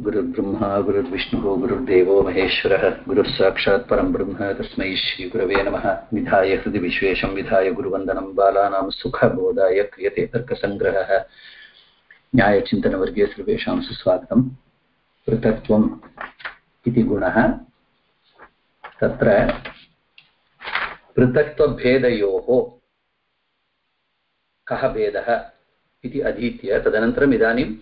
गुरुर्ब्रह्मा, गुरुर्विष्णुः, गुरुर्देवो महेश्वरः गुरुः साक्षात् परं ब्रह्म, तस्मै श्रीगुरवे नमः। विधाय हृदि विश्वेशं विधाय गुरुवन्दनं बालानां सुखबोधाय क्रियते तर्कसङ्ग्रहः। न्यायचिन्तनवर्गे सर्वेषां सुस्वागतं पृथक्त्वम् इति गुणः। तत्र पृथक्त्वभेदयोः कः भेदः इति अधीत्य तदनन्तरम् इदानीं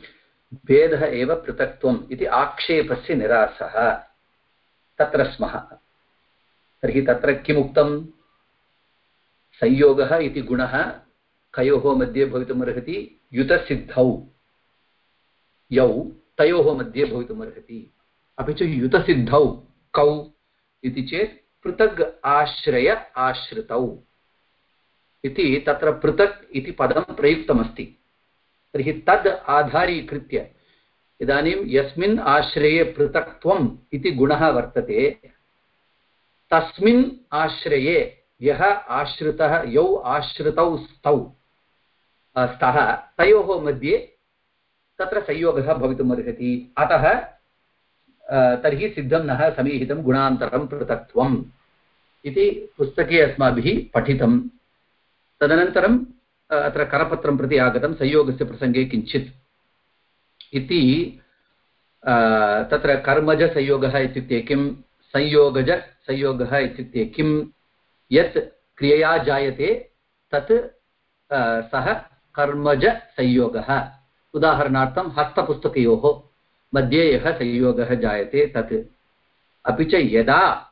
भेदः एव पृथक्त्वम् इति आक्षेपस्य निरासः तत्र स्मः। तर्हि तत्र किमुक्तं संयोगः इति गुणः कयोः मध्ये भवितुमर्हति युतसिद्धौ। यौ तयोः मध्ये भवितुमर्हति अपि च युतसिद्धौ, कौ इति चेत् पृथग् आश्रय आश्रितौ। इति तत्र पृथक् इति पदं प्रयुक्तमस्ति। तर्हि तद् आधारीकृत्य। इदानीं यस्मिन् आश्रये पृथक्त्वम् इति गुणः वर्तते। तस्मिन् आश्रये यः आश्रितः यौ आश्रितौ स्तौ। स्तः। तयोः मध्ये तत्र संयोगः भवितुमर्हति अतः तर्हि सिद्धं नः समीहितं गुणान्तरं पृथक्त्वम् इति पुस्तके अस्माभिः पठितं तदनन्तरं अत्र करपत्रं प्रति आगतं, संयोगस्य प्रसङ्गे किञ्चित्। इति तत्र कर्मजसंयोगः इत्युक्ते किं, संयोगजसंयोगः इत्युक्ते किं, यत् क्रियया जायते, तत् सः कर्मजसंयोगः। उदाहरणार्थं, हस्तपुस्तकयोः मध्ये यः संयोगः जायते, तत्। अपि च यदा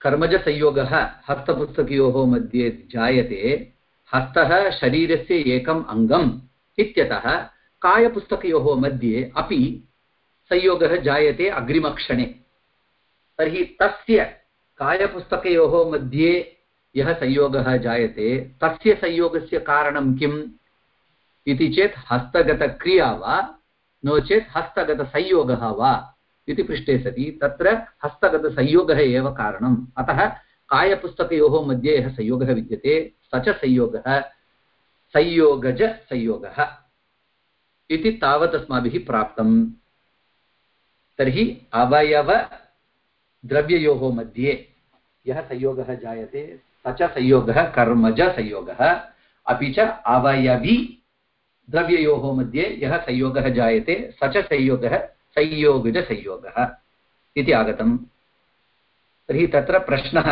कर्मजसंयोगः हस्तपुस्तकयोः मध्ये जायते हस्तः शरीरस्य एकम् अङ्गम् इत्यतः कायपुस्तकयोः मध्ये अपि संयोगः जायते अग्रिमक्षणे। तर्हि तस्य कायपुस्तकयोः मध्ये यः संयोगः जायते, तस्य संयोगस्य कारणं किम् इति चेत् हस्तगतक्रिया वा, नो चेत् हस्तगतसंयोगः वा इति पृष्टे सति। तत्र हस्तगतसंयोगः एव कारणम्। अतः कायपुस्तकयोः मध्ये यः संयोगः विद्यते स च संयोगः संयोगजसंयोगः इति तावत् अस्माभिः तर्हि अवयवद्रव्ययोः मध्ये यः संयोगः जायते स च संयोगः। कर्मजसंयोगः अपि च अवयवी मध्ये यः संयोगः जायते स च संयोगः संयोगजसंयोगः इति आगतम्। तर्हि तत्र प्रश्नः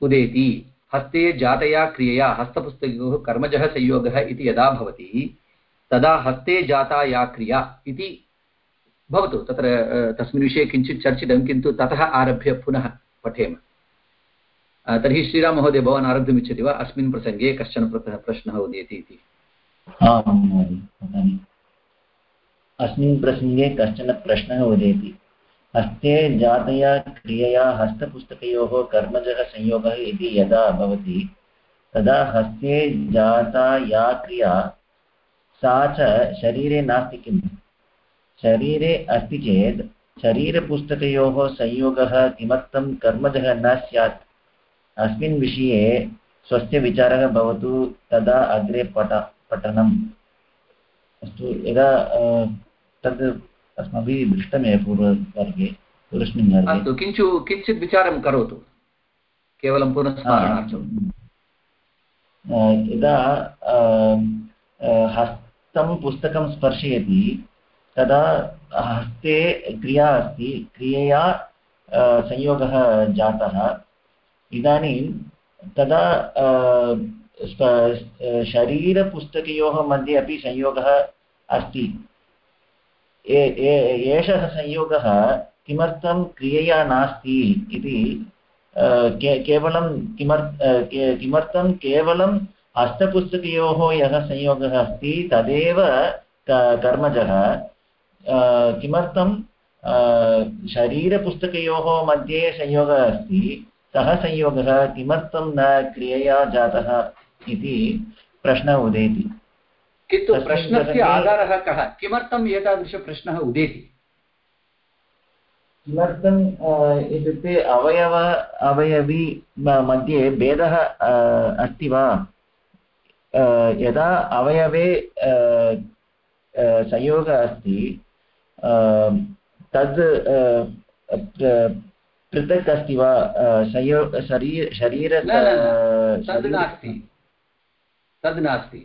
उदेति। हस्ते जातया क्रियया हस्तपुस्तकयोः कर्मजः संयोगः इति यदा भवति, तदा हस्ते जाता या क्रिया इति भवतु। तत्र तस्मिन् विषये किञ्चित् चर्चितं, किन्तु ततः आरभ्य पुनः पठेम। तर्हि श्रीराममहोदय, भवान् आरब्धुमिच्छति वा? अस्मिन् प्रसङ्गे कश्चन प्रश्नः उदेति इति। अस्मिन् प्रसङ्गे कश्चन प्रश्नः उदेति हस्ते जातया क्रियया हस्तपुस्तकयोः कर्मजः संयोगः इति यदा भवति, तदा हस्ते जाता या क्रिया, सा च शरीरे नास्ति किम्? शरीरे अस्ति चेत् शरीरपुस्तकयोः संयोगः किमर्थं कर्मजः न स्यात्? अस्मिन् विषये स्वस्य विचारः भवतु, तदा अग्रे पठ, पठनम्। अस्तु, यदा तद् अस्माभिः दृष्टमेव पूर्ववर्गे पूर्वस्मिन् वर्गे अस्तु किञ्चु किञ्चित् विचारं करोतु केवलं पुनस्मरणार्थं यदा हस्तं पुस्तकं स्पर्शयति तदा हस्ते क्रिया अस्ति क्रियया संयोगः जातः। इदानीं तदा शरीरपुस्तकयोः मध्ये अपि संयोगः अस्ति। एषः संयोगः किमर्थं क्रियया नास्ति इति केवलं किमर् किमर्थं केवलं हस्तपुस्तकयोः यः संयोगः अस्ति तदेव कर्मजः। किमर्थं शरीरपुस्तकयोः मध्ये संयोगः अस्ति, सः संयोगः किमर्थं न क्रियया जातः इति प्रश्नः उदेति। किन्तु प्रश्नस्य आधारः कः? किमर्थम् एतादृशप्रश्नः उदेति? किमर्थम् इत्युक्ते अवयव अवयवी मध्ये भेदः अस्ति वा? यदा अवयवे संयोगः अस्ति तद् पृथक् अस्ति वा? संयो शरीर शरीर तद् नास्ति। तद् नास्ति।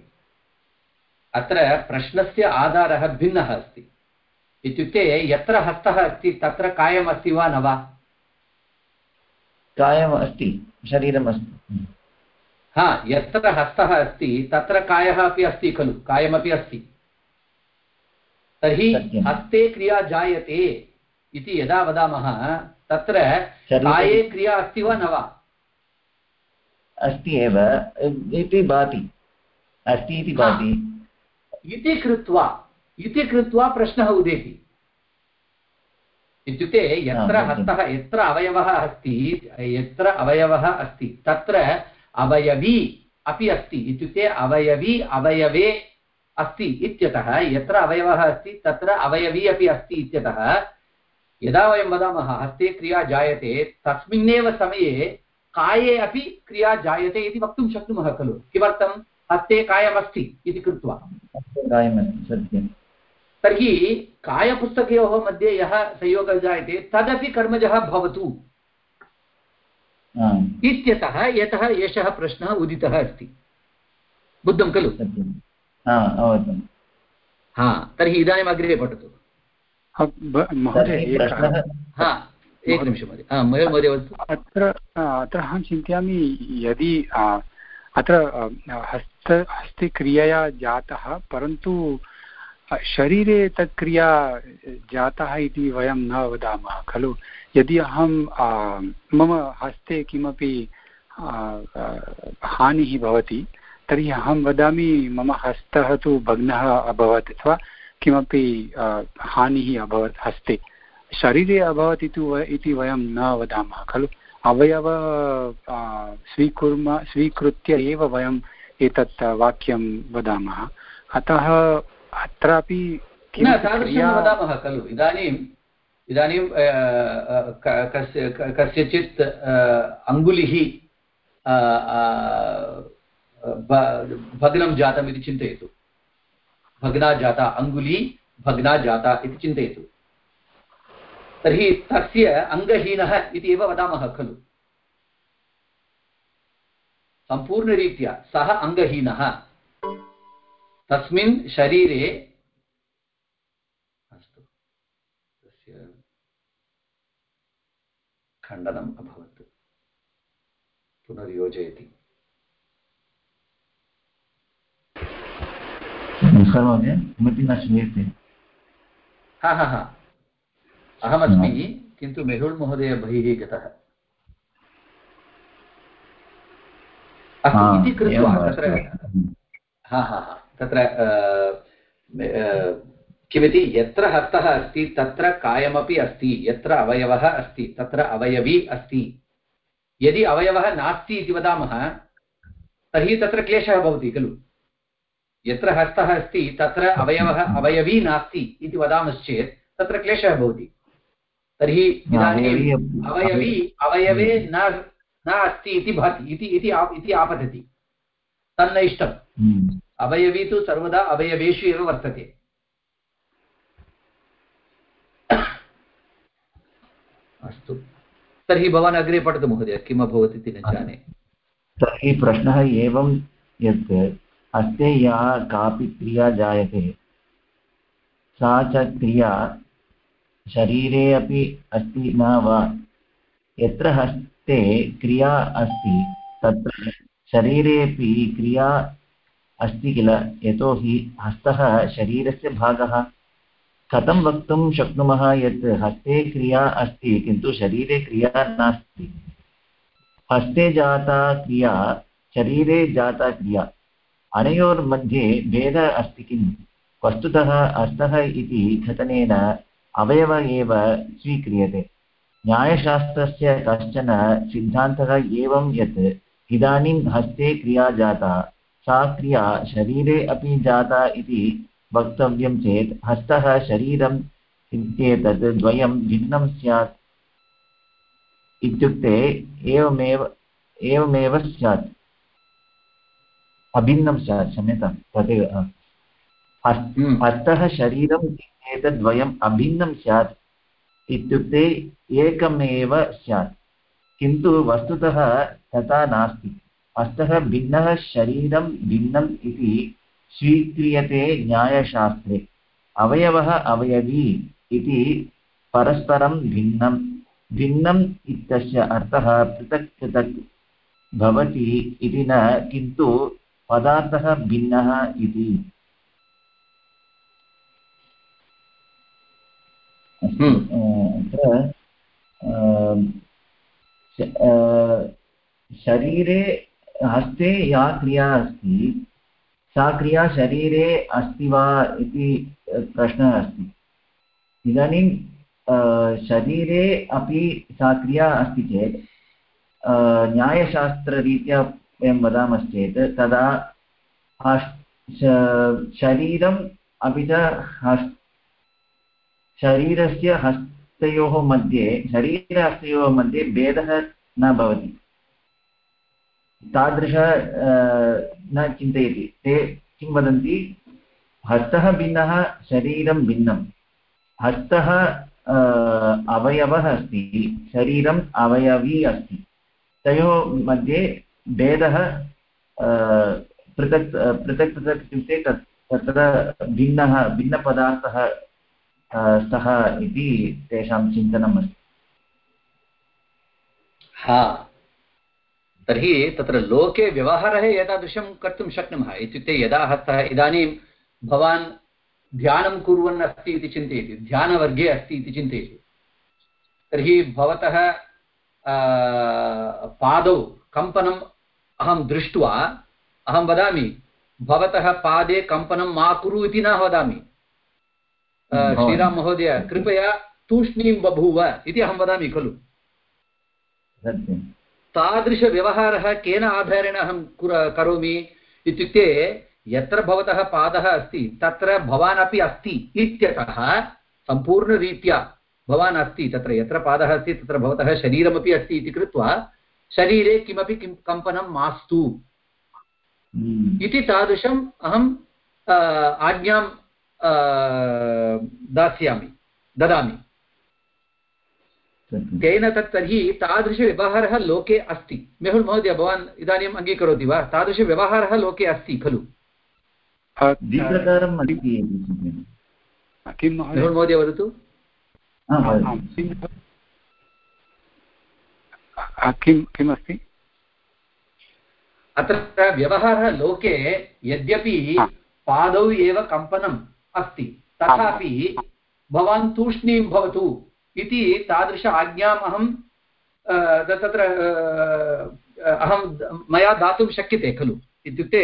अत्र प्रश्नस्य आधारः भिन्नः अस्ति। इत्युक्ते यत्र हस्तः अस्ति तत्र कायम् अस्ति वा न वा? कायम् अस्ति शरीरम् अस्ति। हा यत्र हस्तः अस्ति तत्र कायः अपि अस्ति खलु कायमपि अस्ति। तर्हि हस्ते क्रिया जायते इति यदा वदामः तत्र काये क्रिया अस्ति वा न वा? अस्ति एव इति भाति। अस्ति इति भाति। इति कृत्वा इति कृत्वा प्रश्नः उदेति। इत्युक्ते यत्र हस्तः यत्र अवयवः अस्ति यत्र अवयवः अस्ति तत्र अवयवी अपि अस्ति। इत्युक्ते अवयवी अवयवे अस्ति इत्यतः यत्र अवयवः अस्ति तत्र अवयवी अपि अस्ति इत्यतः यदा वयं वदामः हस्ते क्रिया जायते तस्मिन्नेव समये काये अपि क्रिया जायते इति वक्तुं शक्नुमः खलु। किमर्थं हस्ते कायमस्ति इति कृत्वा। तर्हि कायपुस्तकयोः मध्ये यः संयोगः जायते तदपि कर्मजः भवतु। इत्यतः यतः एषः प्रश्नः उदितः अस्ति। बुद्धं खलु? हा तर्हि इदानीम् अग्रे पठतु अत्र अत्र अहं चिन्तयामि यदि अत्र हस्त हस्ते क्रियया जातः, परन्तु शरीरे तत् क्रिया जातः इति वयं न वदामः, खलु? यदि अहं मम हस्ते किमपि हानिः भवति, तर्हि अहं वदामि, मम हस्तः तु भग्नः अभवत्, अथवा किमपि हानिः अभवत् हस्ते। शरीरे अभवत् इति वयं न वदामः, खलु? अवयव स्वीकुर्म स्वीकृत्य एव वयम् एतत् वाक्यं वदामः। अतः अत्रापि वदामः खलु। इदानीम् इदानीं कस्य कस्यचित् अङ्गुलिः भग्नं जातम् इति चिन्तयतु। भग्ना जाता अङ्गुली भग्ना जाता इति चिन्तयतु। तर्हि तस्य अङ्गहीनः इति एव वदामः खलु। सम्पूर्णरीत्या सः अङ्गहीनः। तस्मिन् शरीरे अस्तु। तस्य खण्डनम् अभवत्। पुनर्योजयति। किमपि न श्रूयते। हा हा हा। अहमस्मि किन्तु मेहुल् महोदय बहिः गतः। इति कृत्वा तत्र हा हा हा तत्र किमिति यत्र हस्तः अस्ति तत्र कायमपि अस्ति यत्र अवयवः अस्ति तत्र अवयवी अस्ति। यदि अवयवः नास्ति इति वदामः तर्हि तत्र क्लेशः भवति खलु। यत्र हस्तः अस्ति तत्र अवयवः अवयवी नास्ति इति वदामश्चेत् तत्र क्लेशः भवति। तर्हि इदानीम् अवयवी अवयवे न न अस्ति इति भाति इति इति आपतति। तन्न इष्टम् हम्म। अवयवी तु सर्वदा अवयवेषु एव वर्तते। अस्तु। तर्हि भवान् अग्रे पठतु महोदय किम् अभवत् इति न जाने। तर्हि प्रश्नः एवं यत् हस्ते या कापि क्रिया जायते सा च क्रिया शरीरे अपि अस्ति न वा? यत्र हस्ते क्रिया अस्ति, तत्र शरीरेपि क्रिया अस्ति किल? यतोहि हस्तः शरीरस्य भागः। कथं वक्तुं शक्नुमः यत् हस्ते क्रिया अस्ति, किन्तु शरीरे क्रिया नास्ति? हस्ते जाता क्रिया, शरीरे जाता क्रिया। अनयोर्मध्ये भेदः अस्ति किम्? वस्तुतः हस्तः इति कथनेन अवयव एव स्वीक्रियते। न्यायशास्त्रस्य कश्चन सिद्धान्तः एवं यत् इदानीं हस्ते क्रिया जाता, सा क्रिया शरीरे अपि जाता इति वक्तव्यं चेत् हस्तः शरीरम् इत्येतत् द्वयं भिन्नं स्यात्। इत्युक्ते एवमेव एवमेव स्यात्। अभिन्नं स्यात्, क्षम्यतां, तदेव हस्- हस्तः शरीरम् एतद्वयम् अभिन्नं स्यात् इत्युक्ते एकमेव स्यात्। किन्तु वस्तुतः तथा नास्ति। हस्तः भिन्नः शरीरं भिन्नम् इति स्वीक्रियते न्यायशास्त्रे। अवयवः अवयवी इति परस्परं भिन्नं भिन्नम् इत्यस्य अर्थः पृथक् पृथक् भवति इति न किन्तु पदार्थः भिन्नः इति। अत्र शरीरे हस्ते या क्रिया अस्ति सा क्रिया शरीरे अस्ति वा इति प्रश्नः अस्ति इदानीं शरीरे अपि सा क्रिया अस्ति चेत् न्यायशास्त्ररीत्या वयं वदामश्चेत् तदा हस्- शरीरम् अपि च हस् शरीरस्य हस्तयोः मध्ये, शरीरहस्तयोः मध्ये भेदः न भवति। तादृश न चिन्तयति। ते किं वदन्ति? हस्तः भिन्नः, शरीरं भिन्नं। हस्तः अवयवः अस्ति। शरीरम् अवयवी अस्ति। तयोः मध्ये भेदः पृथक् पृथक् पृथक् इत्युक्ते तत्, तत्र भिन्नः, भिन्नपदार्थः स्तः इति तेषां चिन्तनम् अस्ति। हा। तर्हि तत्र लोके व्यवहारः एतादृशं कर्तुं शक्नुमः। इत्युक्ते यदा हस्तः इदानीं भवान् ध्यानं कुर्वन् अस्ति इति चिन्तयति, ध्यानवर्गे अस्ति इति चिन्तयति, तर्हि भवतः पादौ कम्पनम् अहं दृष्ट्वा अहं वदामि, भवतः पादे कम्पनं मा कुरु इति न वदामि। आ, भवान्। श्रीराममहोदय कृपया तूष्णीं बभूव इति अहं वदामि खलु तादृशव्यवहारः केन आधारेण अहं कुर करोमि इत्युक्ते यत्र भवतः पादः अस्ति तत्र भवान् अपि अस्ति इत्यतः सम्पूर्णरीत्या भवान् अस्ति तत्र यत्र पादः अस्ति तत्र भवतः शरीरमपि अस्ति इति कृत्वा शरीरे किमपि किं कम्पनं मास्तु। इति तादृशम् अहम् आज्ञां दास्यामि ददामि। तेन तत् तर्हि तादृशव्यवहारः लोके अस्ति। मेहुल् महोदय भवान् इदानीम् अङ्गीकरोति वा? तादृशव्यवहारः लोके अस्ति खलु? अ, किं मेहुल् महोदय वदतु। हा, किं किमस्ति? अत्र व्यवहारः लोके यद्यपि हा। पादौ एव कम्पनम्। अस्ति। तथापि भवान् तूष्णीं भवतु इति तादृश आज्ञाम् अहं तत्र अहं मया दातुं शक्यते खलु। इत्युक्ते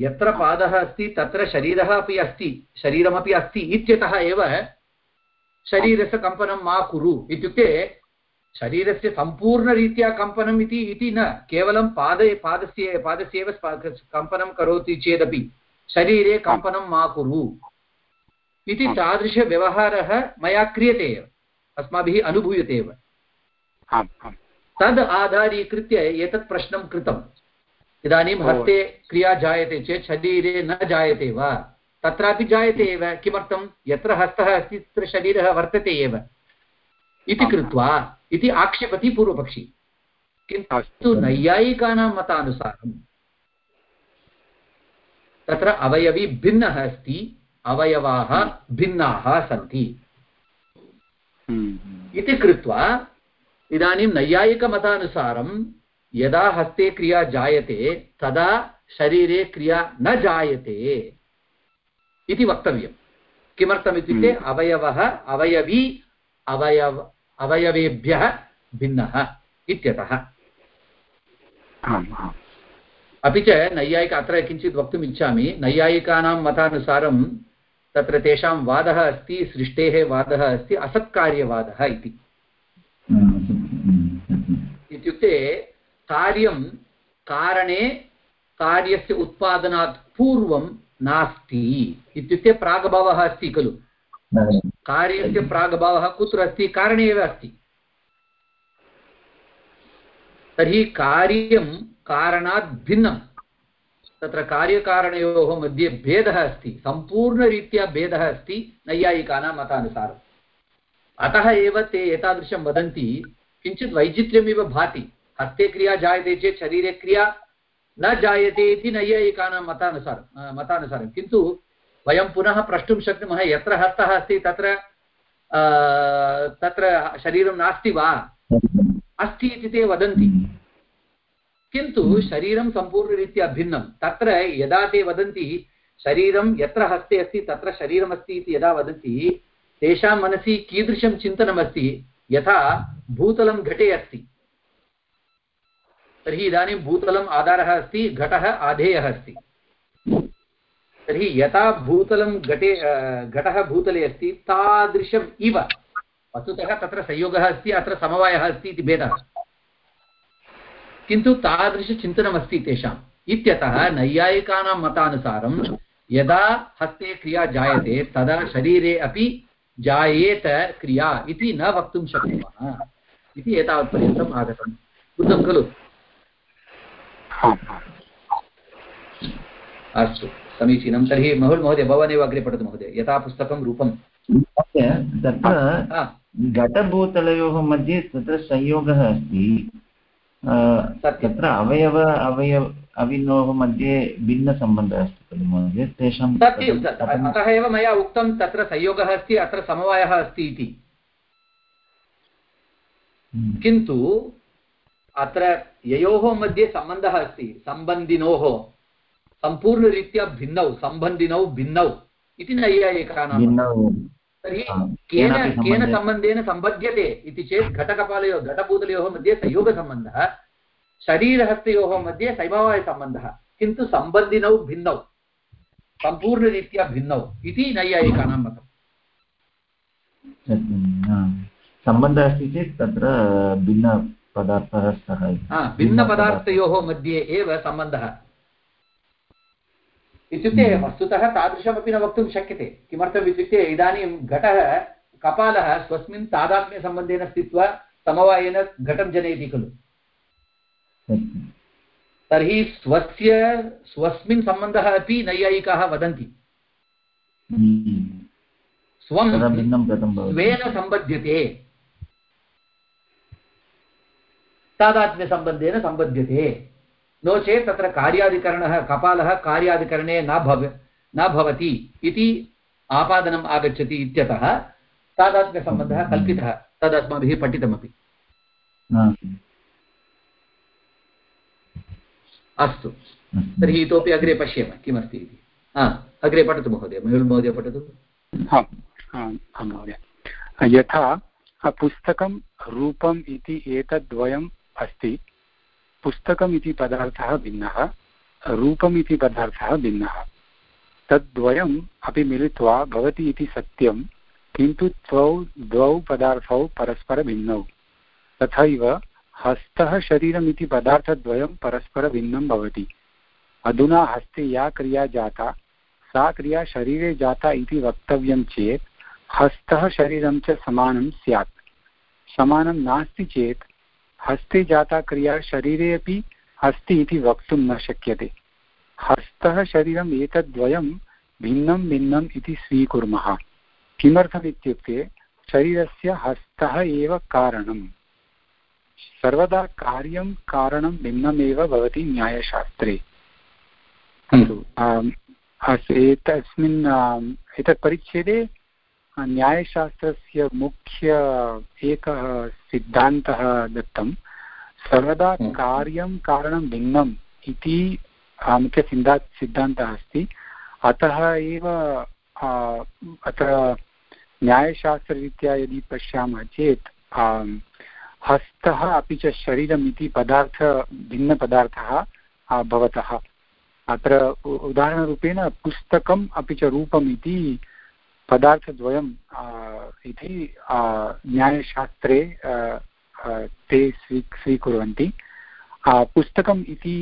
यत्र पादः अस्ति तत्र शरीरः अपि अस्ति शरीरमपि अस्ति इत्यतः एव शरीरस्य कम्पनं मा कुरु। इत्युक्ते शरीरस्य सम्पूर्णरीत्या कम्पनम् इति इति न केवलं पादे पादस्य पादस्य एव कम्पनं करोति चेदपि शरीरे कम्पनं मा कुरु। इति आम्. तादृशव्यवहारः मया क्रियते एव। अस्माभिः अनुभूयते एव। आम् आम् तद् आधारीकृत्य एतत् प्रश्नं कृतम्। इदानीं हस्ते क्रिया जायते चेत् शरीरे न जायते वा? तत्रापि जायते एव। किमर्थं? यत्र हस्तः अस्ति तत्र शरीरः वर्तते एव। इति कृत्वा इति आक्षेपति पूर्वपक्षी किन्तु नैयायिकानां मतानुसारं तत्र अवयवी भिन्नः अस्ति। अवयवाः भिन्नाः सन्ति। हम्म, इति कृत्वा इदानीं नैयायिकमतानुसारं यदा हस्ते क्रिया जायते तदा शरीरे क्रिया न जायते इति वक्तव्यं किमर्थमित्युक्ते हम्म. अवयवः अवयवी अवयव अवयवेभ्यः भिन्नः इत्यतः। अपि च नैयायिक अत्र किञ्चित् वक्तुम् इच्छामि नैयायिकानां मतानुसारं तत्र तेषां वादः अस्ति, सृष्टेः वादः अस्ति, असत्कार्यवादः इति। इत्युक्ते कार्यं कारणे कार्यस्य उत्पादनात् पूर्वं नास्ति इत्युक्ते प्रागभावः अस्ति खलु। कार्यस्य प्रागभावः कुत्र अस्ति? कारणे एव अस्ति। तर्हि कार्यं कारणात् भिन्नं तत्र कार्यकारणयोः मध्ये भेदः अस्ति, सम्पूर्णरीत्या भेदः अस्ति, नैयायिकानां मतानुसारम्। अतः एव ते एतादृशं वदन्ति, किञ्चित् वैचित्र्यमिव भाति। हस्ते क्रिया जायते चेत् शरीरे क्रिया, न जायते इति नैयायिकानां मतानुसारं मतानुसारं। किन्तु वयं पुनः प्रष्टुं शक्नुमः, यत्र हस्तः अस्ति तत्र तत्र शरीरं नास्ति वा? अस्ति इति ते वदन्ति। किन्तु शरीरं सम्पूर्णरीत्या भिन्नं। तत्र यदा ते वदन्ति शरीरं यत्र हस्ते अस्ति तत्र शरीरमस्ति इति यदा वदन्ति तेषां मनसि कीदृशं चिन्तनमस्ति यथा भूतलं घटे अस्ति। तर्हि इदानीं भूतलम् आधारः अस्ति घटः आधेयः अस्ति। तर्हि यथा भूतलं घटे घटः भूतले अस्ति तादृशम् इव। वस्तुतः तत्र संयोगः अस्ति अत्र समवायः अस्ति इति भेदः। किन्तु तादृशचिन्तनमस्ति तेषाम्। इत्यतः नैयायिकानां मतानुसारं यदा हस्ते क्रिया जायते तदा शरीरे अपि जायेत क्रिया इति न वक्तुं शक्नुमः। इति एतावत्पर्यन्तम् आगतं। बुद्धं खलु? अस्तु समीचीनं। तर्हि महुल् महोदय भवानेव अग्रे पठतु महोदय। यथा पुस्तकं रूपं। तत्र घटभूतलयोः मध्ये तत्र संयोगः अस्ति। तत्र अवयव अवयव अविनोः मध्ये भिन्नसम्बन्धः अस्ति खलु महोदय तेषां सत्यम् अतः एव मया उक्तं तत्र संयोगः अस्ति अत्र समवायः अस्ति इति। किन्तु अत्र ययोः मध्ये सम्बन्धः अस्ति सम्बन्धिनोः सम्पूर्णरीत्या भिन्नौ सम्बन्धिनौ भिन्नौ इति नैयायिकानां तर्हि केन केन सम्बन्धेन सम्बध्यते इति चेत् घटकपालयोः घटभूतलयोः मध्ये संयोगसम्बन्धः शरीरहस्तयोः मध्ये समवायसम्बन्धः किन्तु सम्बन्धिनौ भिन्नौ सम्पूर्णरीत्या भिन्नौ इति नैयायिकानां मतम् सम्बन्धः अस्ति चेत् तत्र भिन्नपदार्थः स्तः भिन्नपदार्थयोः मध्ये एव सम्बन्धः। इत्युक्ते हम्म। वस्तुतः तादृशमपि न वक्तुं शक्यते। किमर्थम् इत्युक्ते इदानीं घटः कपालः स्वस्मिन् तादात्म्यसम्बन्धेन स्थित्वा समवायेन घटं जनयति खलु। तर्हि स्वस्य स्वस्मिन् सम्बन्धः अपि नैयायिकाः वदन्ति। हम्म। स्वं स्वेन सम्बध्यते। तादात्म्यसम्बन्धेन सम्बध्यते। नो चेत् तत्र कार्याधिकरणः कपालः कार्याधिकरणे न भव न भवति इति आपादनम् आगच्छति इत्यतः तादात्म्यसम्बन्धः कल्पितः तदस्माभिः पठितमपि। अस्तु। तर्हि इतोपि अग्रे पश्येम किमस्ति इति। अग्रे पठतु महोदय मयूर् महोदय पठतु। महोदय। यथा पुस्तकं रूपम् इति एतद्वयम् अस्ति। पुस्तकम् इति पदार्थः भिन्नः रूपम् इति पदार्थः भिन्नः। तद्वयम् अपि मिलित्वा भवति इति सत्यं, किन्तु द्वौ द्वौ पदार्थौ परस्परभिन्नौ। तथैव हस्तः शरीरम् इति पदार्थद्वयं परस्परभिन्नं भवति। अधुना हस्ते या क्रिया जाता, सा क्रिया शरीरे जाता इति वक्तव्यं चेत्, हस्तः शरीरं च समानं स्यात्। समानं नास्ति चेत् हस्ते जाता क्रिया शरीरे अपि अस्ति इति वक्तुं न शक्यते। हस्तः शरीरम् एतद्वयं भिन्नं भिन्नम् इति स्वीकुर्मः। किमर्थम् इत्युक्ते शरीरस्य हस्तः एव कारणं सर्वदा कार्यं कारणं भिन्नमेव भवति न्यायशास्त्रे। अस्तु एतस्मिन् एतत् परिच्छेदे न्यायशास्त्रस्य मुख्य एकः सिद्धान्तः दत्तं सर्वदा हम्म। कार्यं कारणं भिन्नम् इति मुख्यसिद्धा सिद्धान्तः अस्ति। अतः एव अत्र न्यायशास्त्ररीत्या यदि पश्यामः चेत् हस्तः अपि च शरीरम् इति पदार्थ भिन्नपदार्थः भवतः। अत्र उदाहरणरूपेण पुस्तकम् अपि च रूपम् इति पदार्थद्वयम् इति न्यायशास्त्रे ते स्वी, स्वीकुर्वन्ति। पुस्तकम् इति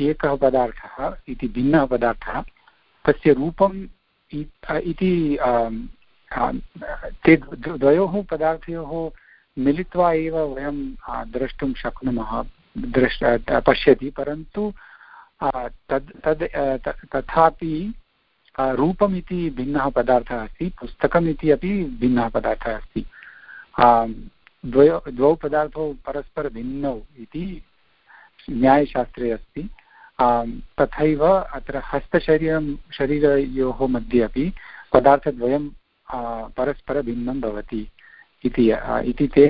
एकः पदार्थः, इति भिन्नः पदार्थः, तस्य रूपम् इति ते द्वयोः पदार्थयोः मिलित्वा एव वयं द्रष्टुं शक्नुमः, द्रष्ट, पश्यति, परन्तु तद् तद् तथापि रूपमिति भिन्नः पदार्थः अस्ति पुस्तकम् इति अपि भिन्नः पदार्थः अस्ति। द्वयो द्वौ पदार्थौ परस्परभिन्नौ इति न्यायशास्त्रे अस्ति। तथैव अत्र हस्तशरीरं, शरीरयोः मध्ये अपि पदार्थद्वयं परस्परभिन्नं भवति इति इति ते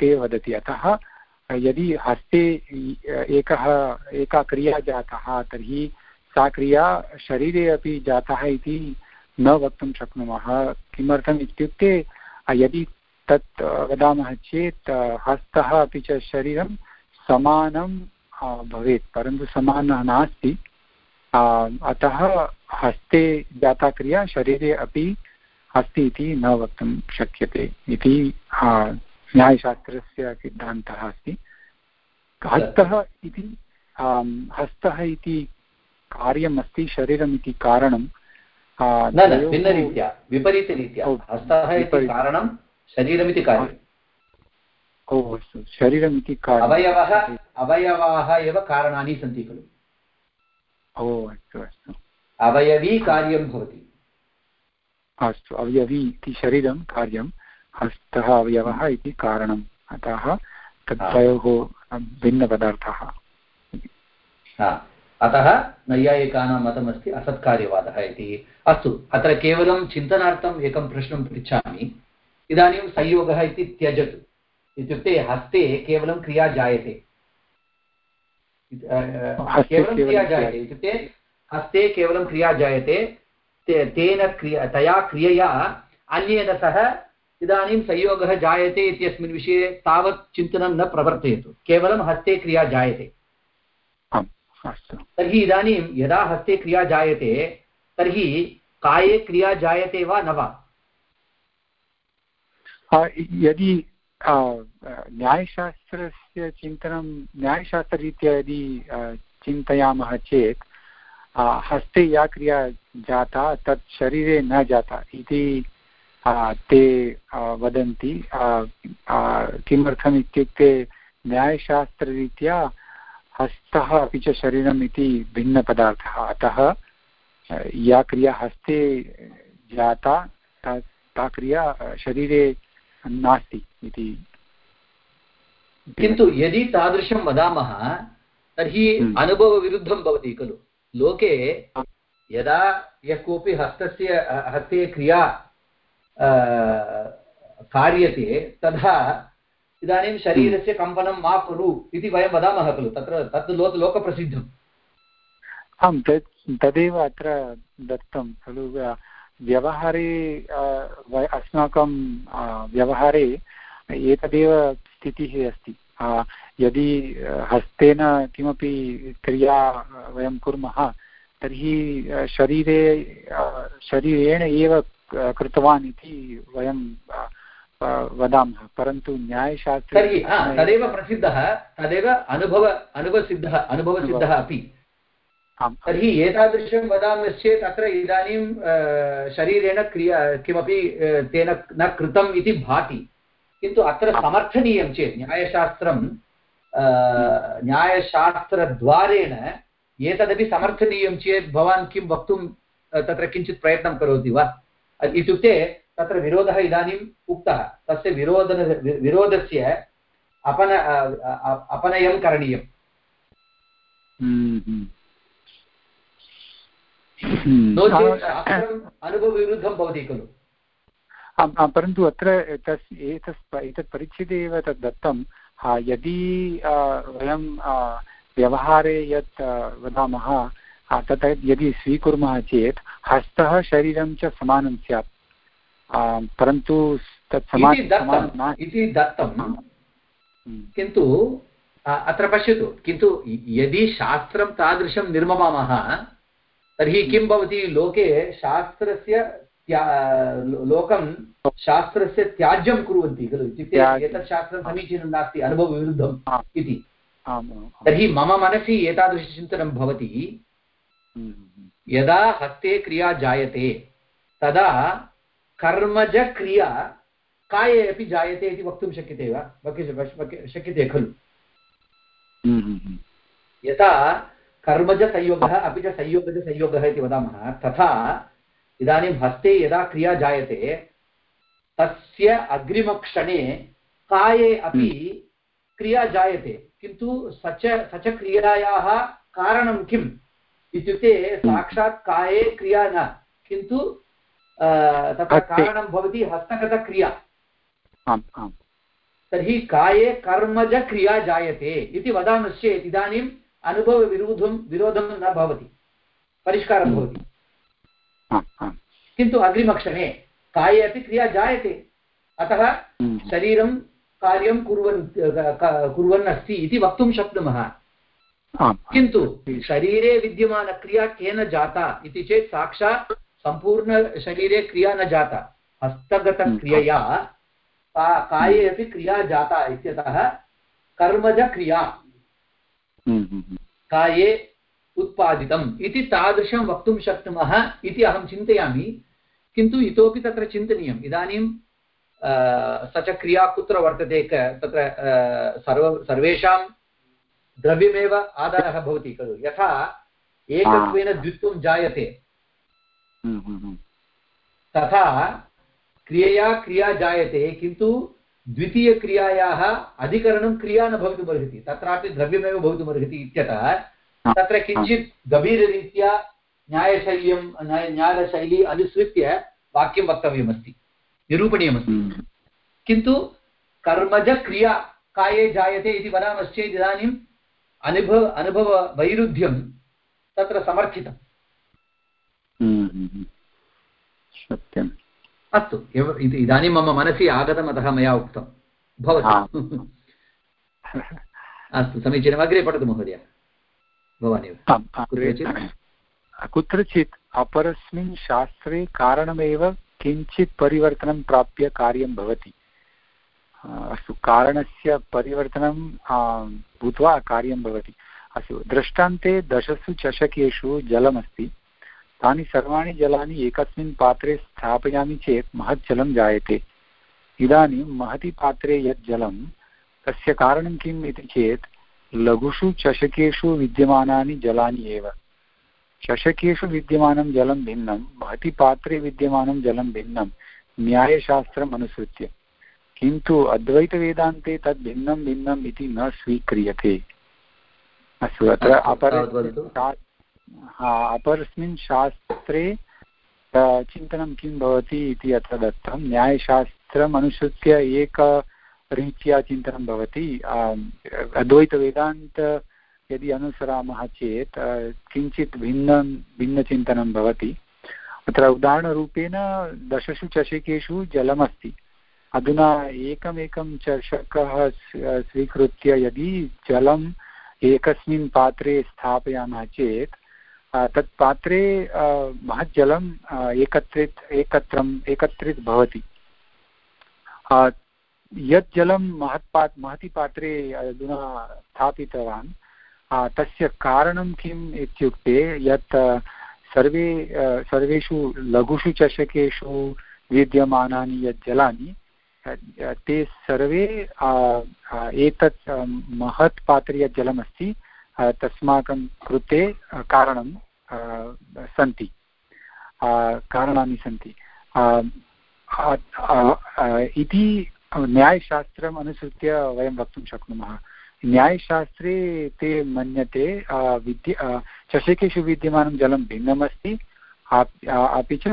ते वदति। अतः यदि हस्ते एकः, एका क्रिया जाता तर्हि सा क्रिया शरीरे अपि जातः इति न वक्तुं शक्नुमः। किमर्थम् इत्युक्ते, यदि तत् वदामः चेत्, हस्तः अपि च शरीरं समानं भवेत्, परन्तु समानः नास्ति। अतः हस्ते जाता क्रिया शरीरे अपि अस्ति इति न वक्तुं शक्यते इति न्यायशास्त्रस्य सिद्धान्तः अस्ति। हस्तः इति हस्तः इति कार्यम् अस्ति शरीरम् इति कारणं न न भिन्नरीत्या विपरीतरीत्या। हस्तः इति कारणं शरीरमिति कार्यम् ओ अस्तु शरीरमिति अवयवः अवयवाः एव कारणानि सन्ति खलु। ओ अस्तु अस्तु। अवयवी कार्यं भवति। अस्तु अवयवी इति शरीरं कार्यं हस्तः अवयवः इति कारणम् अतः तद्वयोः भिन्नपदार्थः। अतः नैयायिकानां मतमस्ति असत्कार्यवादः इति। अस्तु अत्र केवलं चिन्तनार्थम् एकं प्रश्नं पृच्छामि। इदानीं संयोगः इति त्यजतु। इत्युक्ते हस्ते केवलं क्रिया जायते। केवलं क्रिया जायते। इत्युक्ते हस्ते केवलं क्रिया जायते। तेन क्रिया तया क्रियया अन्येन सह इदानीं संयोगः जायते इत्यस्मिन् विषये तावत् चिन्तनं न प्रवर्तयतु। केवलं हस्ते क्रिया जायते। तर्हि इदानीं यदा हस्ते क्रिया जायते तर्हि काये क्रिया जायते वा न वा? यदि न्यायशास्त्रस्य चिन्तनं न्यायशास्त्ररीत्या यदि चिन्तयामः चेत् हस्ते या क्रिया जाता तत् शरीरे न जाता इति ते वदन्ति। किमर्थम् इत्युक्ते न्यायशास्त्ररीत्या हस्तः अपि च शरीरम् इति भिन्नपदार्थः। अतः या क्रिया हस्ते जाता ता ता क्रिया शरीरे नास्ति इति। किन्तु यदि तादृशं वदामः तर्हि हम्म। अनुभवविरुद्धं भवति खलु। लोके यदा यः कोऽपि हस्तस्य हस्ते क्रिया कार्यते तदा इदानीं शरीरस्य कम्पनं मा कुरु इति वयं वदामः खलु तत्र तत् लो लोकप्रसिद्धम्। आं तत् तदेव अत्र दत्तं खलु व्यवहारे अस्माकं व्यवहारे एतदेव स्थितिः अस्ति। यदि हस्तेन किमपि क्रिया वयं कुर्मः तर्हि शरीरे शरीरेण एव कृतवान् इति वयं वदामः परन्तु न्यायशास्त्रे तर्हि तदेव प्रसिद्धः तदेव अनुभव अनुभवसिद्धः अनुभवसिद्धः अपि। तर्हि एतादृशं वदामश्चेत् अत्र इदानीं शरीरेण क्रिया किमपि तेन न कृतम् इति भाति। किन्तु अत्र समर्थनीयं चेत् न्यायशास्त्रं न्यायशास्त्रद्वारेण एतदपि समर्थनीयं चेत् भवान् किं वक्तुं तत्र किञ्चित् प्रयत्नं करोति वा? इत्युक्ते तत्र विरोधः इदानीम् उक्तः। तस्य विरोध विरोधस्य अपन अपनयं करणीयम्। हम्म, हम्म। नो चेत् अनुभवविरुद्धं भवति खलु। आम् परन्तु अत्र तस् एतस् एतत् परिच्छेदे एव तद् दत्तं। यदि वयं व्यवहारे यत् वदामः तत् यदि स्वीकुर्मः चेत् हस्तः शरीरं च समानं स्यात्। परन्तु तत् इति दत्तं हम्म। किन्तु अत्र पश्यतु किन्तु यदि शास्त्रं तादृशं निर्ममामः तर्हि किं भवति लोके शास्त्रस्य लोकं शास्त्रस्य त्याज्यं कुर्वन्ति खलु? इत्युक्ते एतत् शास्त्रं समीचीनं नास्ति अनुभवविरुद्धम् इति। तर्हि मम मनसि एतादृशचिन्तनं भवति। हम्म। यदा हस्ते क्रिया जायते तदा कर्मजक्रिया काये अपि जायते इति वक्तुं शक्यते वा? शक्यते खलु? हम्म, हम्म, यथा कर्मजसंयोगः अपि च संयोगजसंयोगः इति वदामः तथा इदानीं हस्ते यदा क्रिया जायते तस्य अग्रिमक्षणे काये अपि क्रिया जायते किन्तु स च स च क्रियायाः कारणं किम्? इत्युक्ते साक्षात् काये क्रिया न किन्तु तत्र कारणं भवति हस्तगतक्रिया। तर्हि काये कर्मजक्रिया जायते इति वदामश्चेत् इदानीम् अनुभवविरोधं विरोधं न भवति। परिष्कारः हम्म। भवति। किन्तु अग्रिमक्षणे काये अपि क्रिया जायते। अतः हम्म। शरीरं कार्यं कुर्वन् कुर्वन् अस्ति इति वक्तुं शक्नुमः। किन्तु शरीरे विद्यमानक्रिया केन जाता इति चेत् साक्षात् सम्पूर्णशरीरे क्रिया न जाता हस्तगतक्रियया का काये अपि क्रिया जाता इत्यतः कर्मजक्रिया काये उत्पादितम् इति तादृशं वक्तुं शक्नुमः इति अहं चिन्तयामि किन्तु इतोपि तत्र चिन्तनीयम्। इदानीं स च क्रिया कुत्र वर्तते क तत्र सर्व सर्वेषां द्रव्यमेव आधारः भवति खलु। यथा एकत्वेन द्वित्वं जायते। हम्म, हम्म, हम्म। तथा क्रियया क्रिया जायते किन्तु द्वितीयक्रियायाः अधिकरणं क्रिया न भवितुमर्हति तत्रापि द्रव्यमेव भवितुमर्हति इत्यतः तत्र किञ्चित् गभीररीत्या न्यायशैल्यं न्यायशैली अनुसृत्य वाक्यं वक्तव्यमस्ति निरूपणीयमस्ति। किन्तु कर्मजक्रिया काये जायते इति वदामश्चेत् इदानीम् अनुभव अनुभववैरुध्यं तत्र समर्थितम्। सत्यम्। अस्तु इदानीं मम मनसि आगतम् अतः मया उक्तं। भवतु। अस्तु समीचीनम् अग्रे पठतु महोदय। भवानेव। कुत्रचित्? अपरस्मिन् शास्त्रे कारणमेव किञ्चित् परिवर्तनं प्राप्य कार्यं भवति। अस्तु कारणस्य परिवर्तनं भूत्वा कार्यं भवति। अस्तु दृष्टान्ते दशसु चषकेषु जलमस्ति। तानि सर्वाणि जलानि एकस्मिन् पात्रे स्थापयामि चेत् महत् जलं जायते। इदानीं महति पात्रे यत् जलं तस्य कारणं किम् इति चेत् लघुषु चषकेषु विद्यमानानि जलानि एव। चषकेषु विद्यमानं जलं भिन्नं महति पात्रे विद्यमानं जलं भिन्नं न्यायशास्त्रम् अनुसृत्य। किन्तु अद्वैतवेदान्ते तद् भिन्नं भिन्नम् इति न स्वीक्रियते। अस्तु अत्र अपर अपरस्मिन् शास्त्रे चिन्तनं किं भवति इति अत्र दत्तं। न्यायशास्त्रम् अनुसृत्य एकरीत्या चिन्तनं भवति। अद्वैतवेदान्त यदि अनुसरामः चेत् किञ्चित् भिन्नं, भिन्नचिन्तनं भवति। अत्र उदाहरणरूपेण दशसु चषकेषु जलमस्ति। अधुना एकमेकं चषकः स्वीकृत्य यदि जलम् एकस्मिन् पात्रे स्थापयामः चेत् तत् पात्रे महत् जलम् एकत्रित, एकत्रम्, एकत्रित भवति। यत् जलं महत्पा महति पात्रे अधुना स्थापितवान् तस्य कारणं किम् इत्युक्ते यत् सर्वे सर्वेषु लघुषु चषकेषु विद्यमानानि यत् जलानि ते सर्वे एतत् महत् पात्रे यत् जलमस्ति तस्माकं कृते कारणं सन्ति। कारणानि सन्ति। इति न्यायशास्त्रम् अनुसृत्य वयं वक्तुं शक्नुमः। न्यायशास्त्रे ते मन्यते विद्य चषकेषु विद्यमानं जलं भिन्नमस्ति, अपि च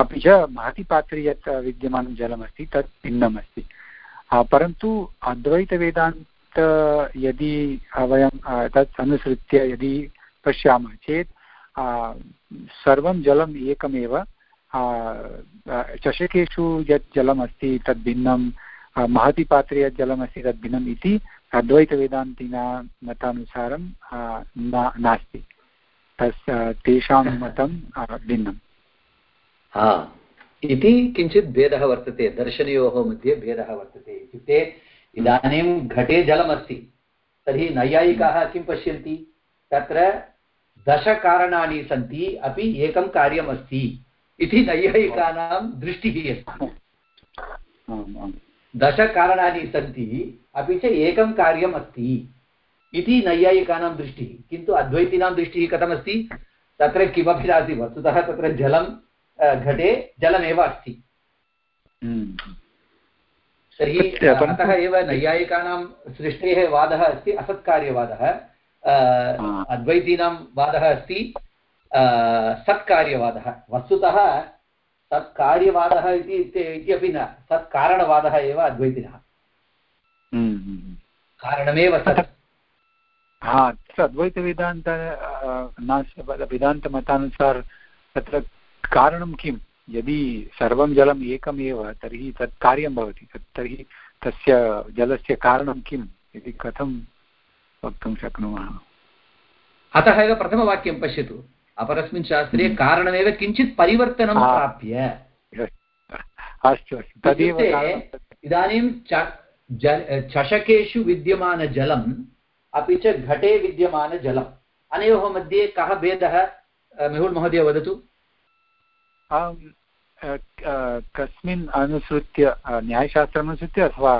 अपि च महति पात्रे यत् विद्यमानं जलमस्ति, तत् भिन्नमस्ति। परन्तु अद्वैतवेदान्त यदि वयं तत् अनुसृत्य यदि पश्यामः चेत् सर्वं जलम् एकमेव चषकेषु यत् जलमस्ति तद् भिन्नं महति पात्रे यत् जलमस्ति तद् भिन्नम् इति अद्वैतवेदान्तिना मतानुसारं नास्ति। तस् तेषां मतं भिन्नम्। इति किञ्चित् भेदः वर्तते दर्शनयोः मध्ये भेदः वर्तते इत्युक्ते इदानीं घटे जलमस्ति। तर्हि नैयायिकाः किं पश्यन्ति? तत्र दशकारणानि सन्ति अपि एकं कार्यमस्ति इति नैयायिकानां दृष्टिः अस्ति। दशकारणानि सन्ति अपि च एकं कार्यम् अस्ति इति नैयायिकानां दृष्टिः। किन्तु अद्वैतीनां दृष्टिः कथमस्ति? तत्र किमपि नास्ति वस्तुतः तत्र जलं घटे जलमेव अस्ति। हम्म। तर्हि अतः एव नैयायिकानां सृष्टेः वादः अस्ति असत्कार्यवादः। अद्वैतीनां वादः अस्ति सत्कार्यवादः। वस्तुतः सत्कार्यवादः इति अपि न सत्कारणवादः एव अद्वैतिनः। हम्म, हम्म। कारणमेव सत्। हा अद्वैतवेदान्त वेदान्तमतानुसार तत्र कारणं किं यदि सर्वं जलम् एकमेव तर्हि तत् कार्यं भवति। तत् तर्हि तस्य जलस्य कारणं किम्? इति कथं वक्तुं शक्नुमः? अतः एव प्रथमवाक्यं पश्यतु। अपरस्मिन् शास्त्रे हम्म। कारणमेव किञ्चित् परिवर्तनं प्राप्य। अस्तु अस्तु। तदेव इदानीं चषकेषु विद्यमानजलम् अपि च घटे विद्यमानजलम्। अनयोः मध्ये कः भेदः? मेहुल् महोदय वदतु। कस्मिन् अनुसृत्य न्यायशास्त्रमनुसृत्य अथवा